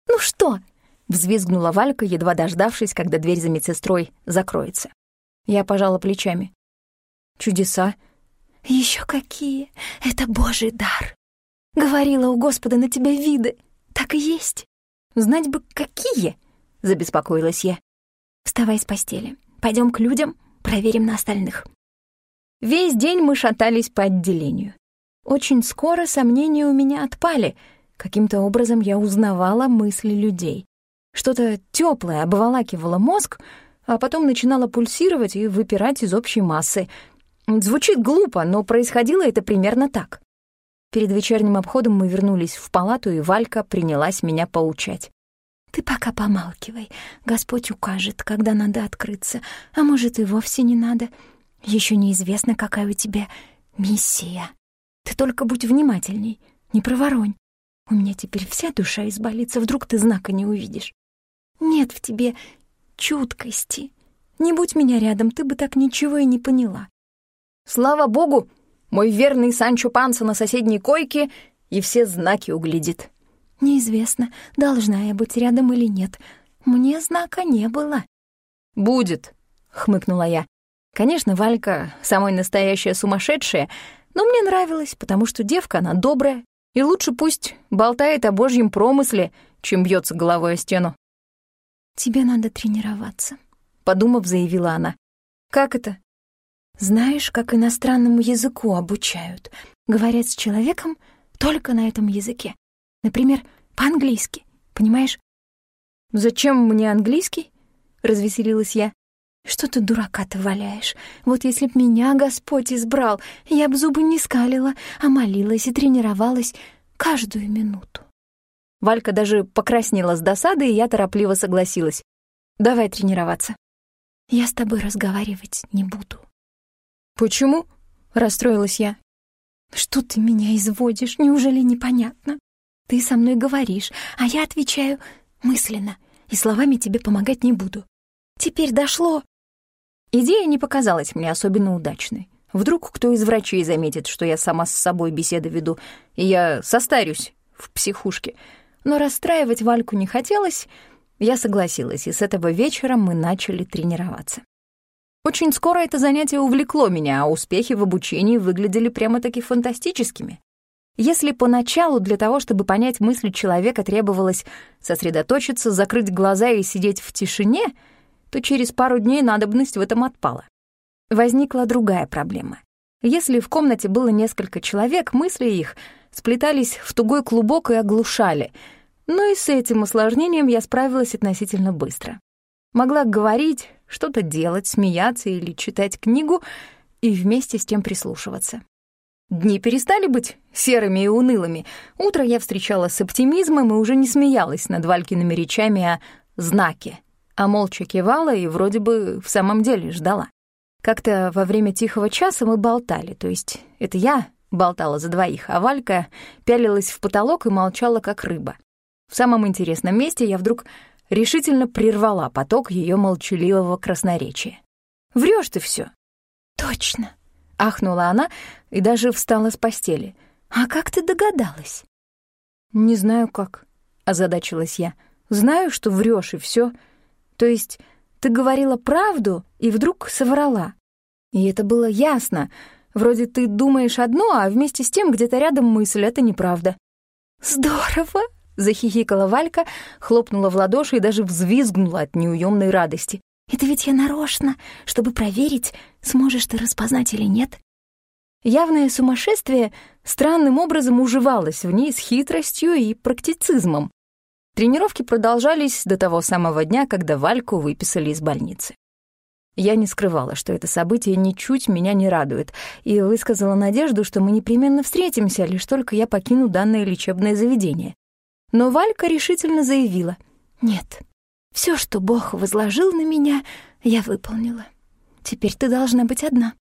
[SPEAKER 1] «Ну что?» — взвизгнула Валька, едва дождавшись, когда дверь за медсестрой закроется. Я пожала плечами. «Чудеса?» Еще какие! Это божий дар! Говорила у Господа на тебя виды, так и есть. Знать бы, какие!» — забеспокоилась я. «Вставай с постели, пойдем к людям, Проверим на остальных. Весь день мы шатались по отделению. Очень скоро сомнения у меня отпали. Каким-то образом я узнавала мысли людей. Что-то теплое обволакивало мозг, а потом начинало пульсировать и выпирать из общей массы. Звучит глупо, но происходило это примерно так. Перед вечерним обходом мы вернулись в палату, и Валька принялась меня поучать. Ты пока помалкивай. Господь укажет, когда надо открыться. А может, и вовсе не надо. Еще неизвестно, какая у тебя миссия. Ты только будь внимательней, не проворонь. У меня теперь вся душа изболится, вдруг ты знака не увидишь. Нет в тебе чуткости. Не будь меня рядом, ты бы так ничего и не поняла. Слава богу, мой верный Санчо Панса на соседней койке и все знаки углядит. Неизвестно, должна я быть рядом или нет. Мне знака не было. «Будет», — хмыкнула я. Конечно, Валька — самая настоящая сумасшедшая, но мне нравилось, потому что девка она добрая, и лучше пусть болтает о божьем промысле, чем бьется головой о стену. «Тебе надо тренироваться», — подумав, заявила она. «Как это?» «Знаешь, как иностранному языку обучают. Говорят с человеком только на этом языке. Например, по-английски, понимаешь? «Зачем мне английский?» — развеселилась я. «Что ты дурака-то валяешь? Вот если б меня Господь избрал, я б зубы не скалила, а молилась и тренировалась каждую минуту». Валька даже покраснела с досады, и я торопливо согласилась. «Давай тренироваться». «Я с тобой разговаривать не буду». «Почему?» — расстроилась я. «Что ты меня изводишь? Неужели непонятно?» Ты со мной говоришь, а я отвечаю мысленно, и словами тебе помогать не буду. Теперь дошло. Идея не показалась мне особенно удачной. Вдруг кто из врачей заметит, что я сама с собой беседы веду, и я состарюсь в психушке. Но расстраивать Вальку не хотелось, Я согласилась, и с этого вечера мы начали тренироваться. Очень скоро это занятие увлекло меня, а успехи в обучении выглядели прямо-таки фантастическими. Если поначалу для того, чтобы понять мысли человека, требовалось сосредоточиться, закрыть глаза и сидеть в тишине, то через пару дней надобность в этом отпала. Возникла другая проблема. Если в комнате было несколько человек, мысли их сплетались в тугой клубок и оглушали. Но и с этим осложнением я справилась относительно быстро. Могла говорить, что-то делать, смеяться или читать книгу и вместе с тем прислушиваться. Дни перестали быть серыми и унылыми. Утро я встречала с оптимизмом и уже не смеялась над Валькиными речами о знаке, а молча кивала и вроде бы в самом деле ждала. Как-то во время тихого часа мы болтали, то есть это я болтала за двоих, а Валька пялилась в потолок и молчала, как рыба. В самом интересном месте я вдруг решительно прервала поток ее молчаливого красноречия. Врешь ты все. «Точно!» — ахнула она и даже встала с постели. «А как ты догадалась?» «Не знаю как», — озадачилась я. «Знаю, что врешь и все. То есть ты говорила правду и вдруг соврала. И это было ясно. Вроде ты думаешь одно, а вместе с тем где-то рядом мысль — это неправда». «Здорово!» Захихикала Валька, хлопнула в ладоши и даже взвизгнула от неуемной радости. «Это ведь я нарочно, чтобы проверить, сможешь ты распознать или нет». Явное сумасшествие странным образом уживалось в ней с хитростью и практицизмом. Тренировки продолжались до того самого дня, когда Вальку выписали из больницы. Я не скрывала, что это событие ничуть меня не радует, и высказала надежду, что мы непременно встретимся, лишь только я покину данное лечебное заведение. Но Валька решительно заявила. «Нет, все, что Бог возложил на меня, я выполнила. Теперь ты должна быть одна».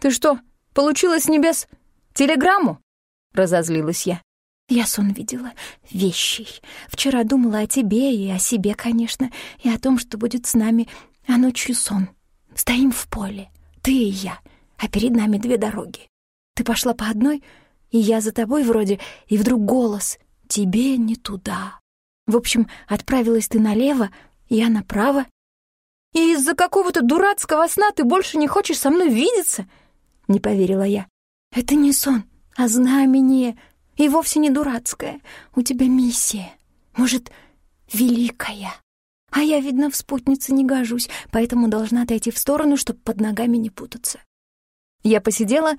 [SPEAKER 1] «Ты что, получила с небес телеграмму?» — разозлилась я. Я сон видела, вещий. Вчера думала о тебе и о себе, конечно, и о том, что будет с нами, а ночью сон. Стоим в поле, ты и я, а перед нами две дороги. Ты пошла по одной, и я за тобой вроде, и вдруг голос тебе не туда. В общем, отправилась ты налево, я направо. И из-за какого-то дурацкого сна ты больше не хочешь со мной видеться? Не поверила я. Это не сон, а знамение, и вовсе не дурацкое. У тебя миссия, может, великая. А я, видно, в спутнице не гожусь, поэтому должна отойти в сторону, чтобы под ногами не путаться. Я посидела,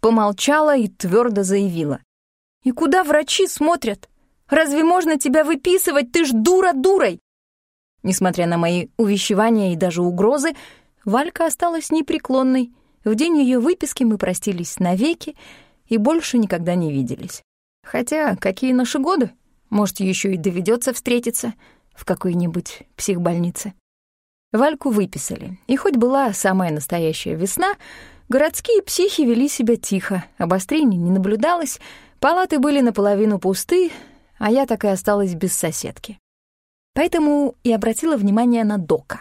[SPEAKER 1] помолчала и твердо заявила. И куда врачи смотрят? Разве можно тебя выписывать? Ты ж дура дурой!» Несмотря на мои увещевания и даже угрозы, Валька осталась непреклонной. В день ее выписки мы простились навеки и больше никогда не виделись. Хотя какие наши годы? Может, еще и доведется встретиться в какой-нибудь психбольнице. Вальку выписали, и хоть была самая настоящая весна, городские психи вели себя тихо, обострений не наблюдалось, Палаты были наполовину пусты, а я так и осталась без соседки. Поэтому и обратила внимание на Дока.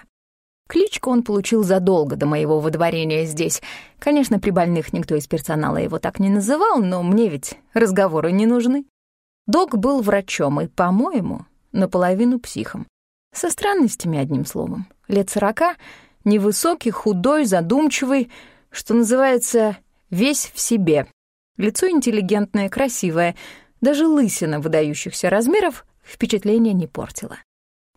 [SPEAKER 1] Кличку он получил задолго до моего выдворения здесь. Конечно, при больных никто из персонала его так не называл, но мне ведь разговоры не нужны. Док был врачом и, по-моему, наполовину психом. Со странностями, одним словом. Лет сорока, невысокий, худой, задумчивый, что называется, весь в себе. Лицо интеллигентное, красивое, даже лысина выдающихся размеров впечатление не портила.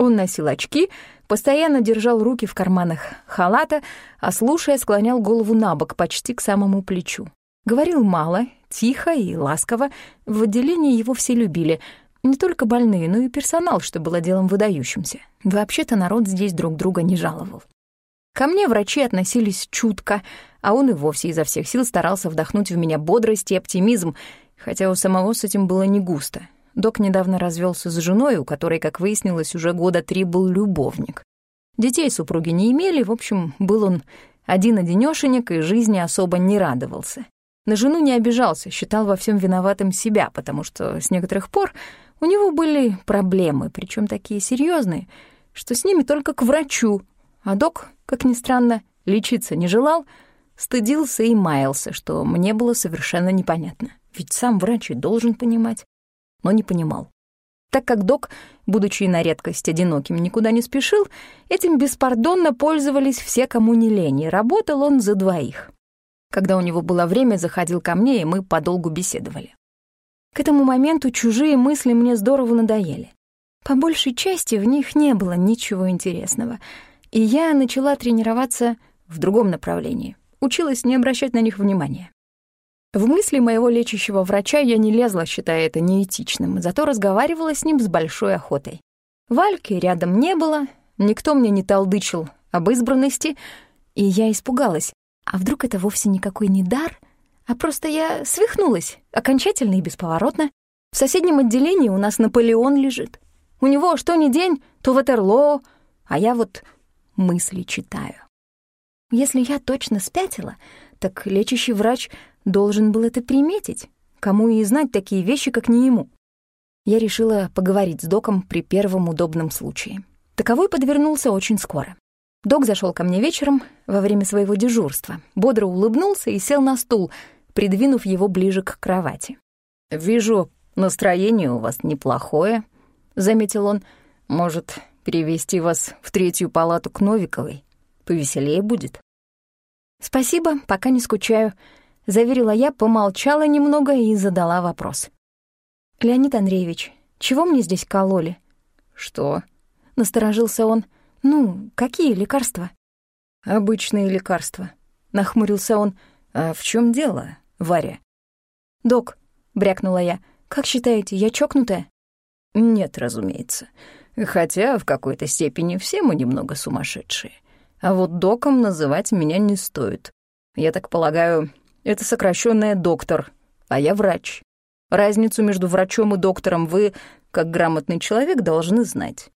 [SPEAKER 1] Он носил очки, постоянно держал руки в карманах халата, а слушая, склонял голову на бок почти к самому плечу. Говорил мало, тихо и ласково. В отделении его все любили. Не только больные, но и персонал, что было делом выдающимся. Вообще-то народ здесь друг друга не жаловал. Ко мне врачи относились чутко, а он и вовсе изо всех сил старался вдохнуть в меня бодрость и оптимизм, хотя у самого с этим было не густо. Док недавно развелся с женой, у которой, как выяснилось, уже года три был любовник. Детей супруги не имели, в общем, был он один-одинёшенек и жизни особо не радовался. На жену не обижался, считал во всем виноватым себя, потому что с некоторых пор у него были проблемы, причем такие серьезные, что с ними только к врачу, а док, как ни странно, лечиться не желал, стыдился и маялся, что мне было совершенно непонятно. Ведь сам врач и должен понимать, но не понимал. Так как док, будучи на редкость одиноким, никуда не спешил, этим беспардонно пользовались все, кому не лень, и работал он за двоих. Когда у него было время, заходил ко мне, и мы подолгу беседовали. К этому моменту чужие мысли мне здорово надоели. По большей части в них не было ничего интересного, и я начала тренироваться в другом направлении, училась не обращать на них внимания. В мысли моего лечащего врача я не лезла, считая это неэтичным, зато разговаривала с ним с большой охотой. Вальки рядом не было, никто мне не толдычил об избранности, и я испугалась. А вдруг это вовсе никакой не дар, а просто я свихнулась, окончательно и бесповоротно. В соседнем отделении у нас Наполеон лежит. У него что ни день, то Ватерлоо, а я вот мысли читаю. Если я точно спятила, так лечащий врач должен был это приметить. Кому и знать такие вещи, как не ему. Я решила поговорить с доком при первом удобном случае. Таковой подвернулся очень скоро. Док зашел ко мне вечером во время своего дежурства, бодро улыбнулся и сел на стул, придвинув его ближе к кровати.
[SPEAKER 2] «Вижу, настроение у вас неплохое», — заметил он. «Может, перевести вас в третью палату к Новиковой? Повеселее будет».
[SPEAKER 1] «Спасибо, пока не скучаю», — заверила я, помолчала немного и задала вопрос. «Леонид Андреевич, чего мне здесь кололи?»
[SPEAKER 2] «Что?»
[SPEAKER 1] — насторожился он. «Ну, какие лекарства?»
[SPEAKER 2] «Обычные лекарства», — нахмурился он. «А в чем дело, Варя?»
[SPEAKER 1] «Док», — брякнула я, — «как считаете, я чокнутая?»
[SPEAKER 2] «Нет, разумеется. Хотя в какой-то степени все мы немного сумасшедшие. А вот доком называть меня не стоит. Я так полагаю, это сокращенное «доктор», а я врач. Разницу между врачом и доктором вы, как грамотный человек, должны знать».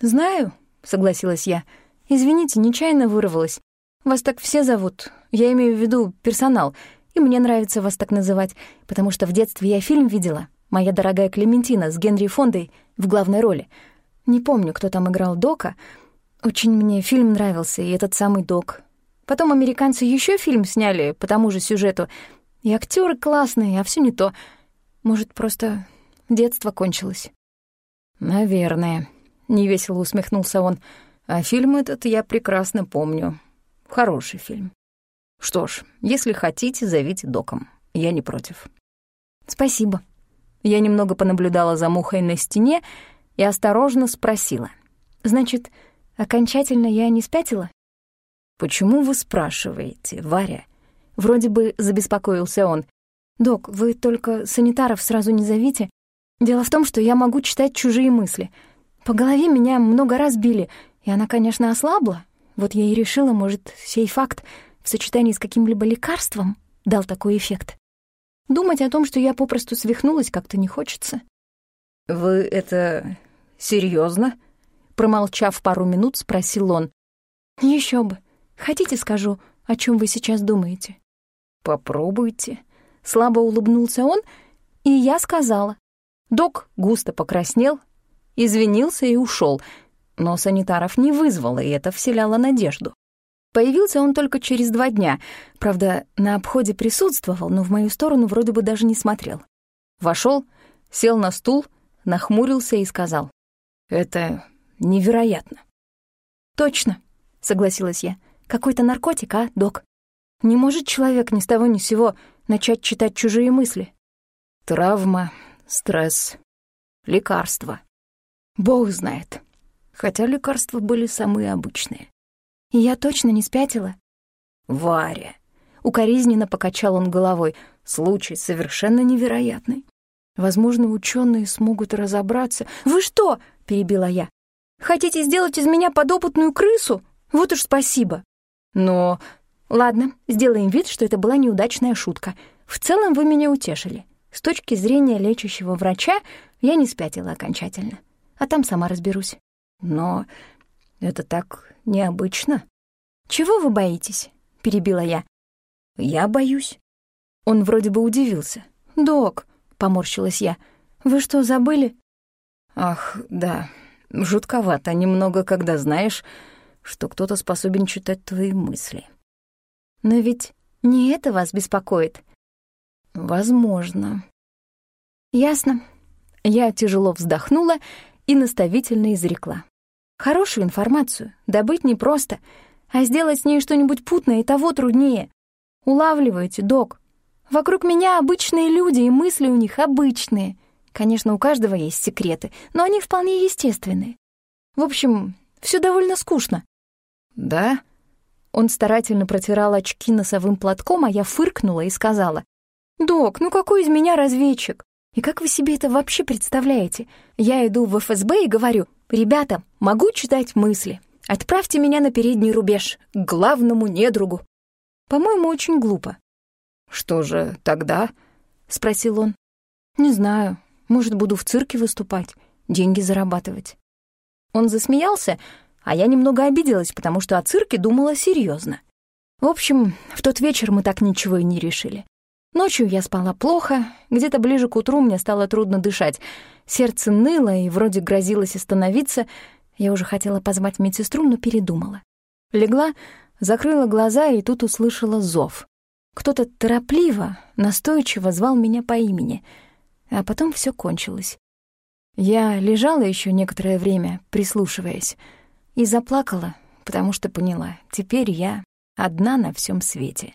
[SPEAKER 1] «Знаю», — согласилась я. «Извините, нечаянно вырвалась. Вас так все зовут. Я имею в виду персонал. И мне нравится вас так называть, потому что в детстве я фильм видела. Моя дорогая Клементина с Генри Фондой в главной роли. Не помню, кто там играл Дока. Очень мне фильм нравился, и этот самый Док. Потом американцы еще фильм сняли по тому же сюжету. И актеры классные, а все не то. Может, просто детство кончилось.
[SPEAKER 2] «Наверное», — невесело усмехнулся он. «А фильм этот я прекрасно помню. Хороший фильм. Что ж, если хотите, зовите доком. Я не против».
[SPEAKER 1] «Спасибо». Я немного понаблюдала за мухой на стене и осторожно спросила. «Значит, окончательно я не спятила?»
[SPEAKER 2] «Почему вы спрашиваете, Варя?» Вроде бы забеспокоился он.
[SPEAKER 1] «Док, вы только санитаров сразу не зовите. Дело в том, что я могу читать чужие мысли. По голове меня много раз били, и она, конечно, ослабла. Вот я и решила, может, сей факт в сочетании с каким-либо лекарством дал такой эффект. Думать о том, что я попросту свихнулась, как-то не хочется».
[SPEAKER 2] «Вы это серьезно? Промолчав пару минут, спросил он.
[SPEAKER 1] Еще бы. Хотите, скажу, о чем вы сейчас думаете?»
[SPEAKER 2] «Попробуйте».
[SPEAKER 1] Слабо улыбнулся он, и я сказала. Док густо покраснел, извинился и ушел, но санитаров не вызвало, и это вселяло надежду. Появился он только через два дня. Правда, на обходе присутствовал, но в мою сторону вроде бы даже не смотрел. Вошел, сел на стул, нахмурился и сказал. «Это невероятно». «Точно», — согласилась я. Какой-то наркотик, а, док? Не может человек ни с того ни с сего начать читать чужие мысли?
[SPEAKER 2] Травма, стресс, лекарства.
[SPEAKER 1] Бог знает.
[SPEAKER 2] Хотя лекарства были самые обычные.
[SPEAKER 1] И я точно не спятила?
[SPEAKER 2] Варя. Укоризненно покачал он головой. Случай совершенно невероятный. Возможно, ученые смогут разобраться.
[SPEAKER 1] «Вы что?» — перебила я. «Хотите сделать из меня подопытную крысу? Вот уж спасибо. Но... Ладно, сделаем вид, что это была неудачная шутка. В целом вы меня утешили. С точки зрения лечащего врача я не спятила окончательно. А там сама разберусь.
[SPEAKER 2] Но это так необычно.
[SPEAKER 1] Чего вы боитесь? Перебила я.
[SPEAKER 2] Я боюсь.
[SPEAKER 1] Он вроде бы удивился. «Док», — поморщилась я, — «вы что, забыли?»
[SPEAKER 2] «Ах, да, жутковато немного, когда знаешь, что кто-то способен читать твои мысли.
[SPEAKER 1] Но ведь не это вас беспокоит.
[SPEAKER 2] Возможно.
[SPEAKER 1] Ясно. Я тяжело вздохнула и наставительно изрекла. Хорошую информацию добыть непросто, а сделать с ней что-нибудь путное и того труднее. Улавливаете, док? Вокруг меня обычные люди, и мысли у них обычные. Конечно, у каждого есть секреты, но они вполне естественные. В общем, все довольно скучно.
[SPEAKER 2] Да?
[SPEAKER 1] Он старательно протирал очки носовым платком, а я фыркнула и сказала. «Док, ну какой из меня разведчик? И как вы себе это вообще представляете? Я иду в ФСБ и говорю, «Ребята, могу читать мысли. Отправьте меня на передний рубеж, к главному недругу». По-моему, очень глупо.
[SPEAKER 2] «Что же тогда?» — спросил он.
[SPEAKER 1] «Не знаю. Может, буду в цирке выступать, деньги зарабатывать». Он засмеялся, а я немного обиделась, потому что о цирке думала серьезно. В общем, в тот вечер мы так ничего и не решили. Ночью я спала плохо, где-то ближе к утру мне стало трудно дышать. Сердце ныло и вроде грозилось остановиться. Я уже хотела позвать медсестру, но передумала. Легла, закрыла глаза и тут услышала зов. Кто-то торопливо, настойчиво звал меня по имени, а потом все кончилось. Я лежала еще некоторое время, прислушиваясь, и заплакала, потому что поняла, теперь я одна на всем свете.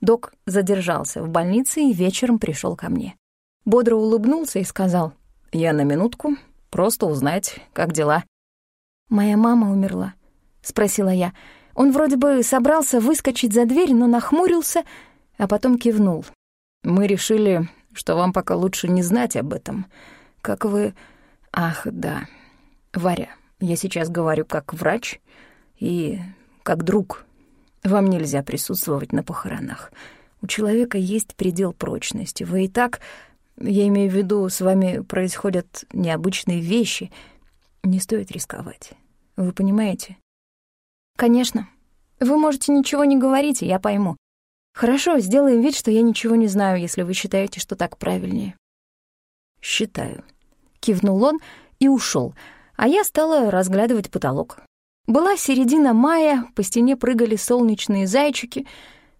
[SPEAKER 1] Док задержался в больнице и вечером пришел ко мне. Бодро улыбнулся и сказал, «Я на минутку, просто узнать, как дела». «Моя мама умерла», — спросила я. Он вроде бы собрался выскочить за дверь, но нахмурился, а потом кивнул.
[SPEAKER 2] «Мы решили, что вам пока лучше не знать об этом. Как вы... Ах, да. Варя, я сейчас говорю как врач и как друг. Вам нельзя присутствовать на похоронах. У человека есть предел прочности. Вы и так, я имею в виду, с вами происходят необычные вещи. Не стоит рисковать. Вы понимаете?
[SPEAKER 1] Конечно. Вы можете ничего не говорить, и я пойму. Хорошо, сделаем вид, что я ничего не знаю, если вы считаете, что так правильнее.
[SPEAKER 2] Считаю.
[SPEAKER 1] Кивнул он и ушел а я стала разглядывать потолок. Была середина мая, по стене прыгали солнечные зайчики.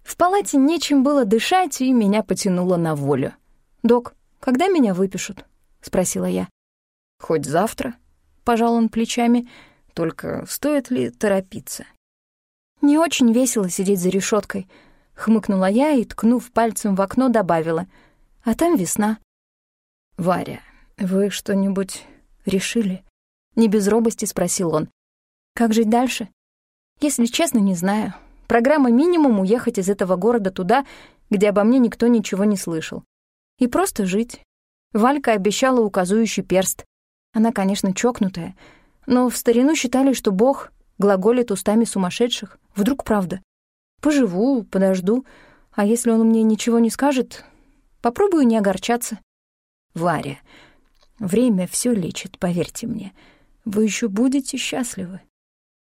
[SPEAKER 1] В палате нечем было дышать, и меня потянуло на волю. «Док, когда меня выпишут?» — спросила я.
[SPEAKER 2] «Хоть завтра», — пожал он плечами, — «только стоит ли торопиться?»
[SPEAKER 1] «Не очень весело сидеть за решеткой, хмыкнула я и, ткнув пальцем в окно, добавила. «А там весна».
[SPEAKER 2] «Варя, вы что-нибудь решили?»
[SPEAKER 1] Не без робости спросил он. «Как жить дальше?» «Если честно, не знаю. Программа минимум — уехать из этого города туда, где обо мне никто ничего не слышал. И просто жить. Валька обещала указующий перст. Она, конечно, чокнутая, но в старину считали, что Бог глаголит устами сумасшедших. Вдруг правда. Поживу, подожду, а если он мне ничего не скажет, попробую не огорчаться.
[SPEAKER 2] Варя, время все лечит, поверьте мне. Вы еще будете счастливы?»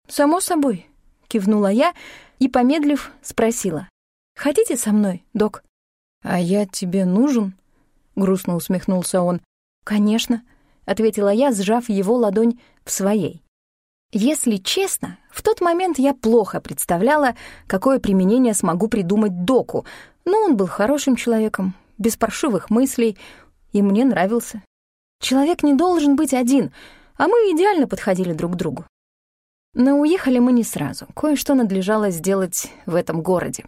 [SPEAKER 1] «Само собой», — кивнула я и, помедлив, спросила. «Хотите со мной, док?»
[SPEAKER 2] «А я тебе нужен?» — грустно усмехнулся он.
[SPEAKER 1] «Конечно», — ответила я, сжав его ладонь в своей. Если честно, в тот момент я плохо представляла, какое применение смогу придумать доку, но он был хорошим человеком, без паршивых мыслей, и мне нравился. Человек не должен быть один — а мы идеально подходили друг к другу. Но уехали мы не сразу. Кое-что надлежало сделать в этом городе.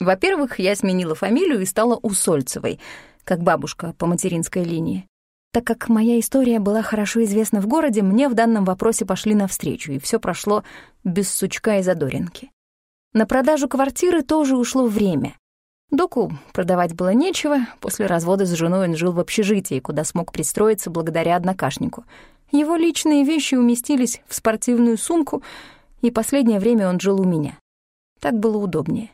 [SPEAKER 1] Во-первых, я сменила фамилию и стала Усольцевой, как бабушка по материнской линии. Так как моя история была хорошо известна в городе, мне в данном вопросе пошли навстречу, и все прошло без сучка и задоринки. На продажу квартиры тоже ушло время. Доку продавать было нечего, после развода с женой он жил в общежитии, куда смог пристроиться благодаря однокашнику — его личные вещи уместились в спортивную сумку, и последнее время он жил у меня. Так было удобнее.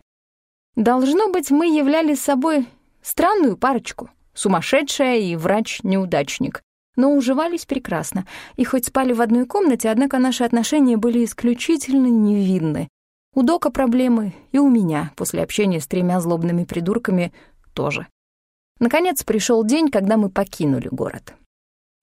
[SPEAKER 1] Должно быть, мы являли собой странную парочку, сумасшедшая и врач-неудачник, но уживались прекрасно, и хоть спали в одной комнате, однако наши отношения были исключительно невинны. У Дока проблемы, и у меня, после общения с тремя злобными придурками, тоже. Наконец пришел день, когда мы покинули город.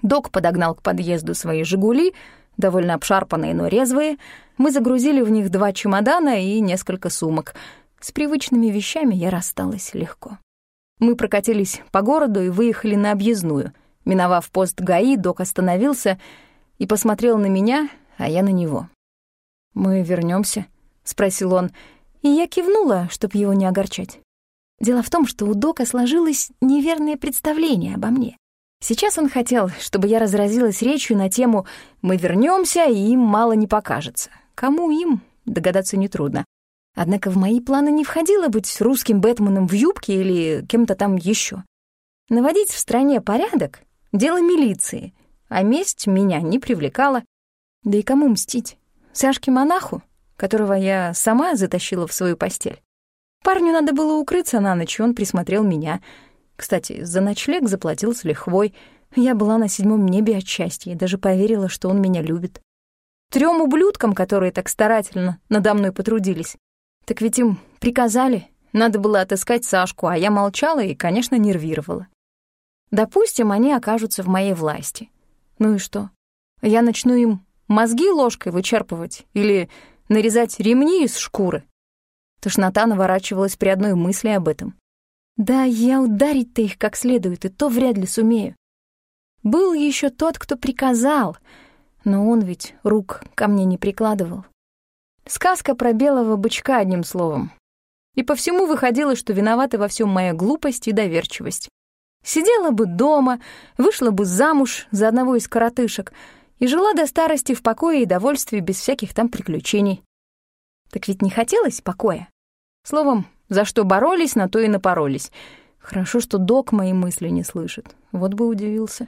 [SPEAKER 1] Док подогнал к подъезду свои «Жигули», довольно обшарпанные, но резвые. Мы загрузили в них два чемодана и несколько сумок. С привычными вещами я рассталась легко. Мы прокатились по городу и выехали на объездную. Миновав пост ГАИ, док остановился и посмотрел на меня, а я на него.
[SPEAKER 2] «Мы вернемся?
[SPEAKER 1] спросил он, и я кивнула, чтобы его не огорчать. Дело в том, что у Дока сложилось неверное представление обо мне. Сейчас он хотел, чтобы я разразилась речью на тему «Мы вернемся, и им мало не покажется». Кому им, догадаться нетрудно. Однако в мои планы не входило быть русским Бэтменом в юбке или кем-то там еще. Наводить в стране порядок — дело милиции, а месть меня не привлекала. Да и кому мстить? Сашке-монаху, которого я сама затащила в свою постель? Парню надо было укрыться на ночь, и он присмотрел меня. Кстати, за ночлег заплатил с лихвой. Я была на седьмом небе от счастья и даже поверила, что он меня любит. Трём ублюдкам, которые так старательно надо мной потрудились. Так ведь им приказали, надо было отыскать Сашку, а я молчала и, конечно, нервировала. Допустим, они окажутся в моей власти. Ну и что? Я начну им мозги ложкой вычерпывать или нарезать ремни из шкуры? Тошнота наворачивалась при одной мысли об этом. Да, я ударить-то их как следует, и то вряд ли сумею. Был еще тот, кто приказал, но он ведь рук ко мне не прикладывал. Сказка про белого бычка, одним словом. И по всему выходило, что виновата во всем моя глупость и доверчивость. Сидела бы дома, вышла бы замуж за одного из коротышек и жила до старости в покое и довольстве без всяких там приключений. Так ведь не хотелось покоя. Словом, за что боролись, на то и напоролись. Хорошо, что док мои мысли не слышит. Вот бы удивился.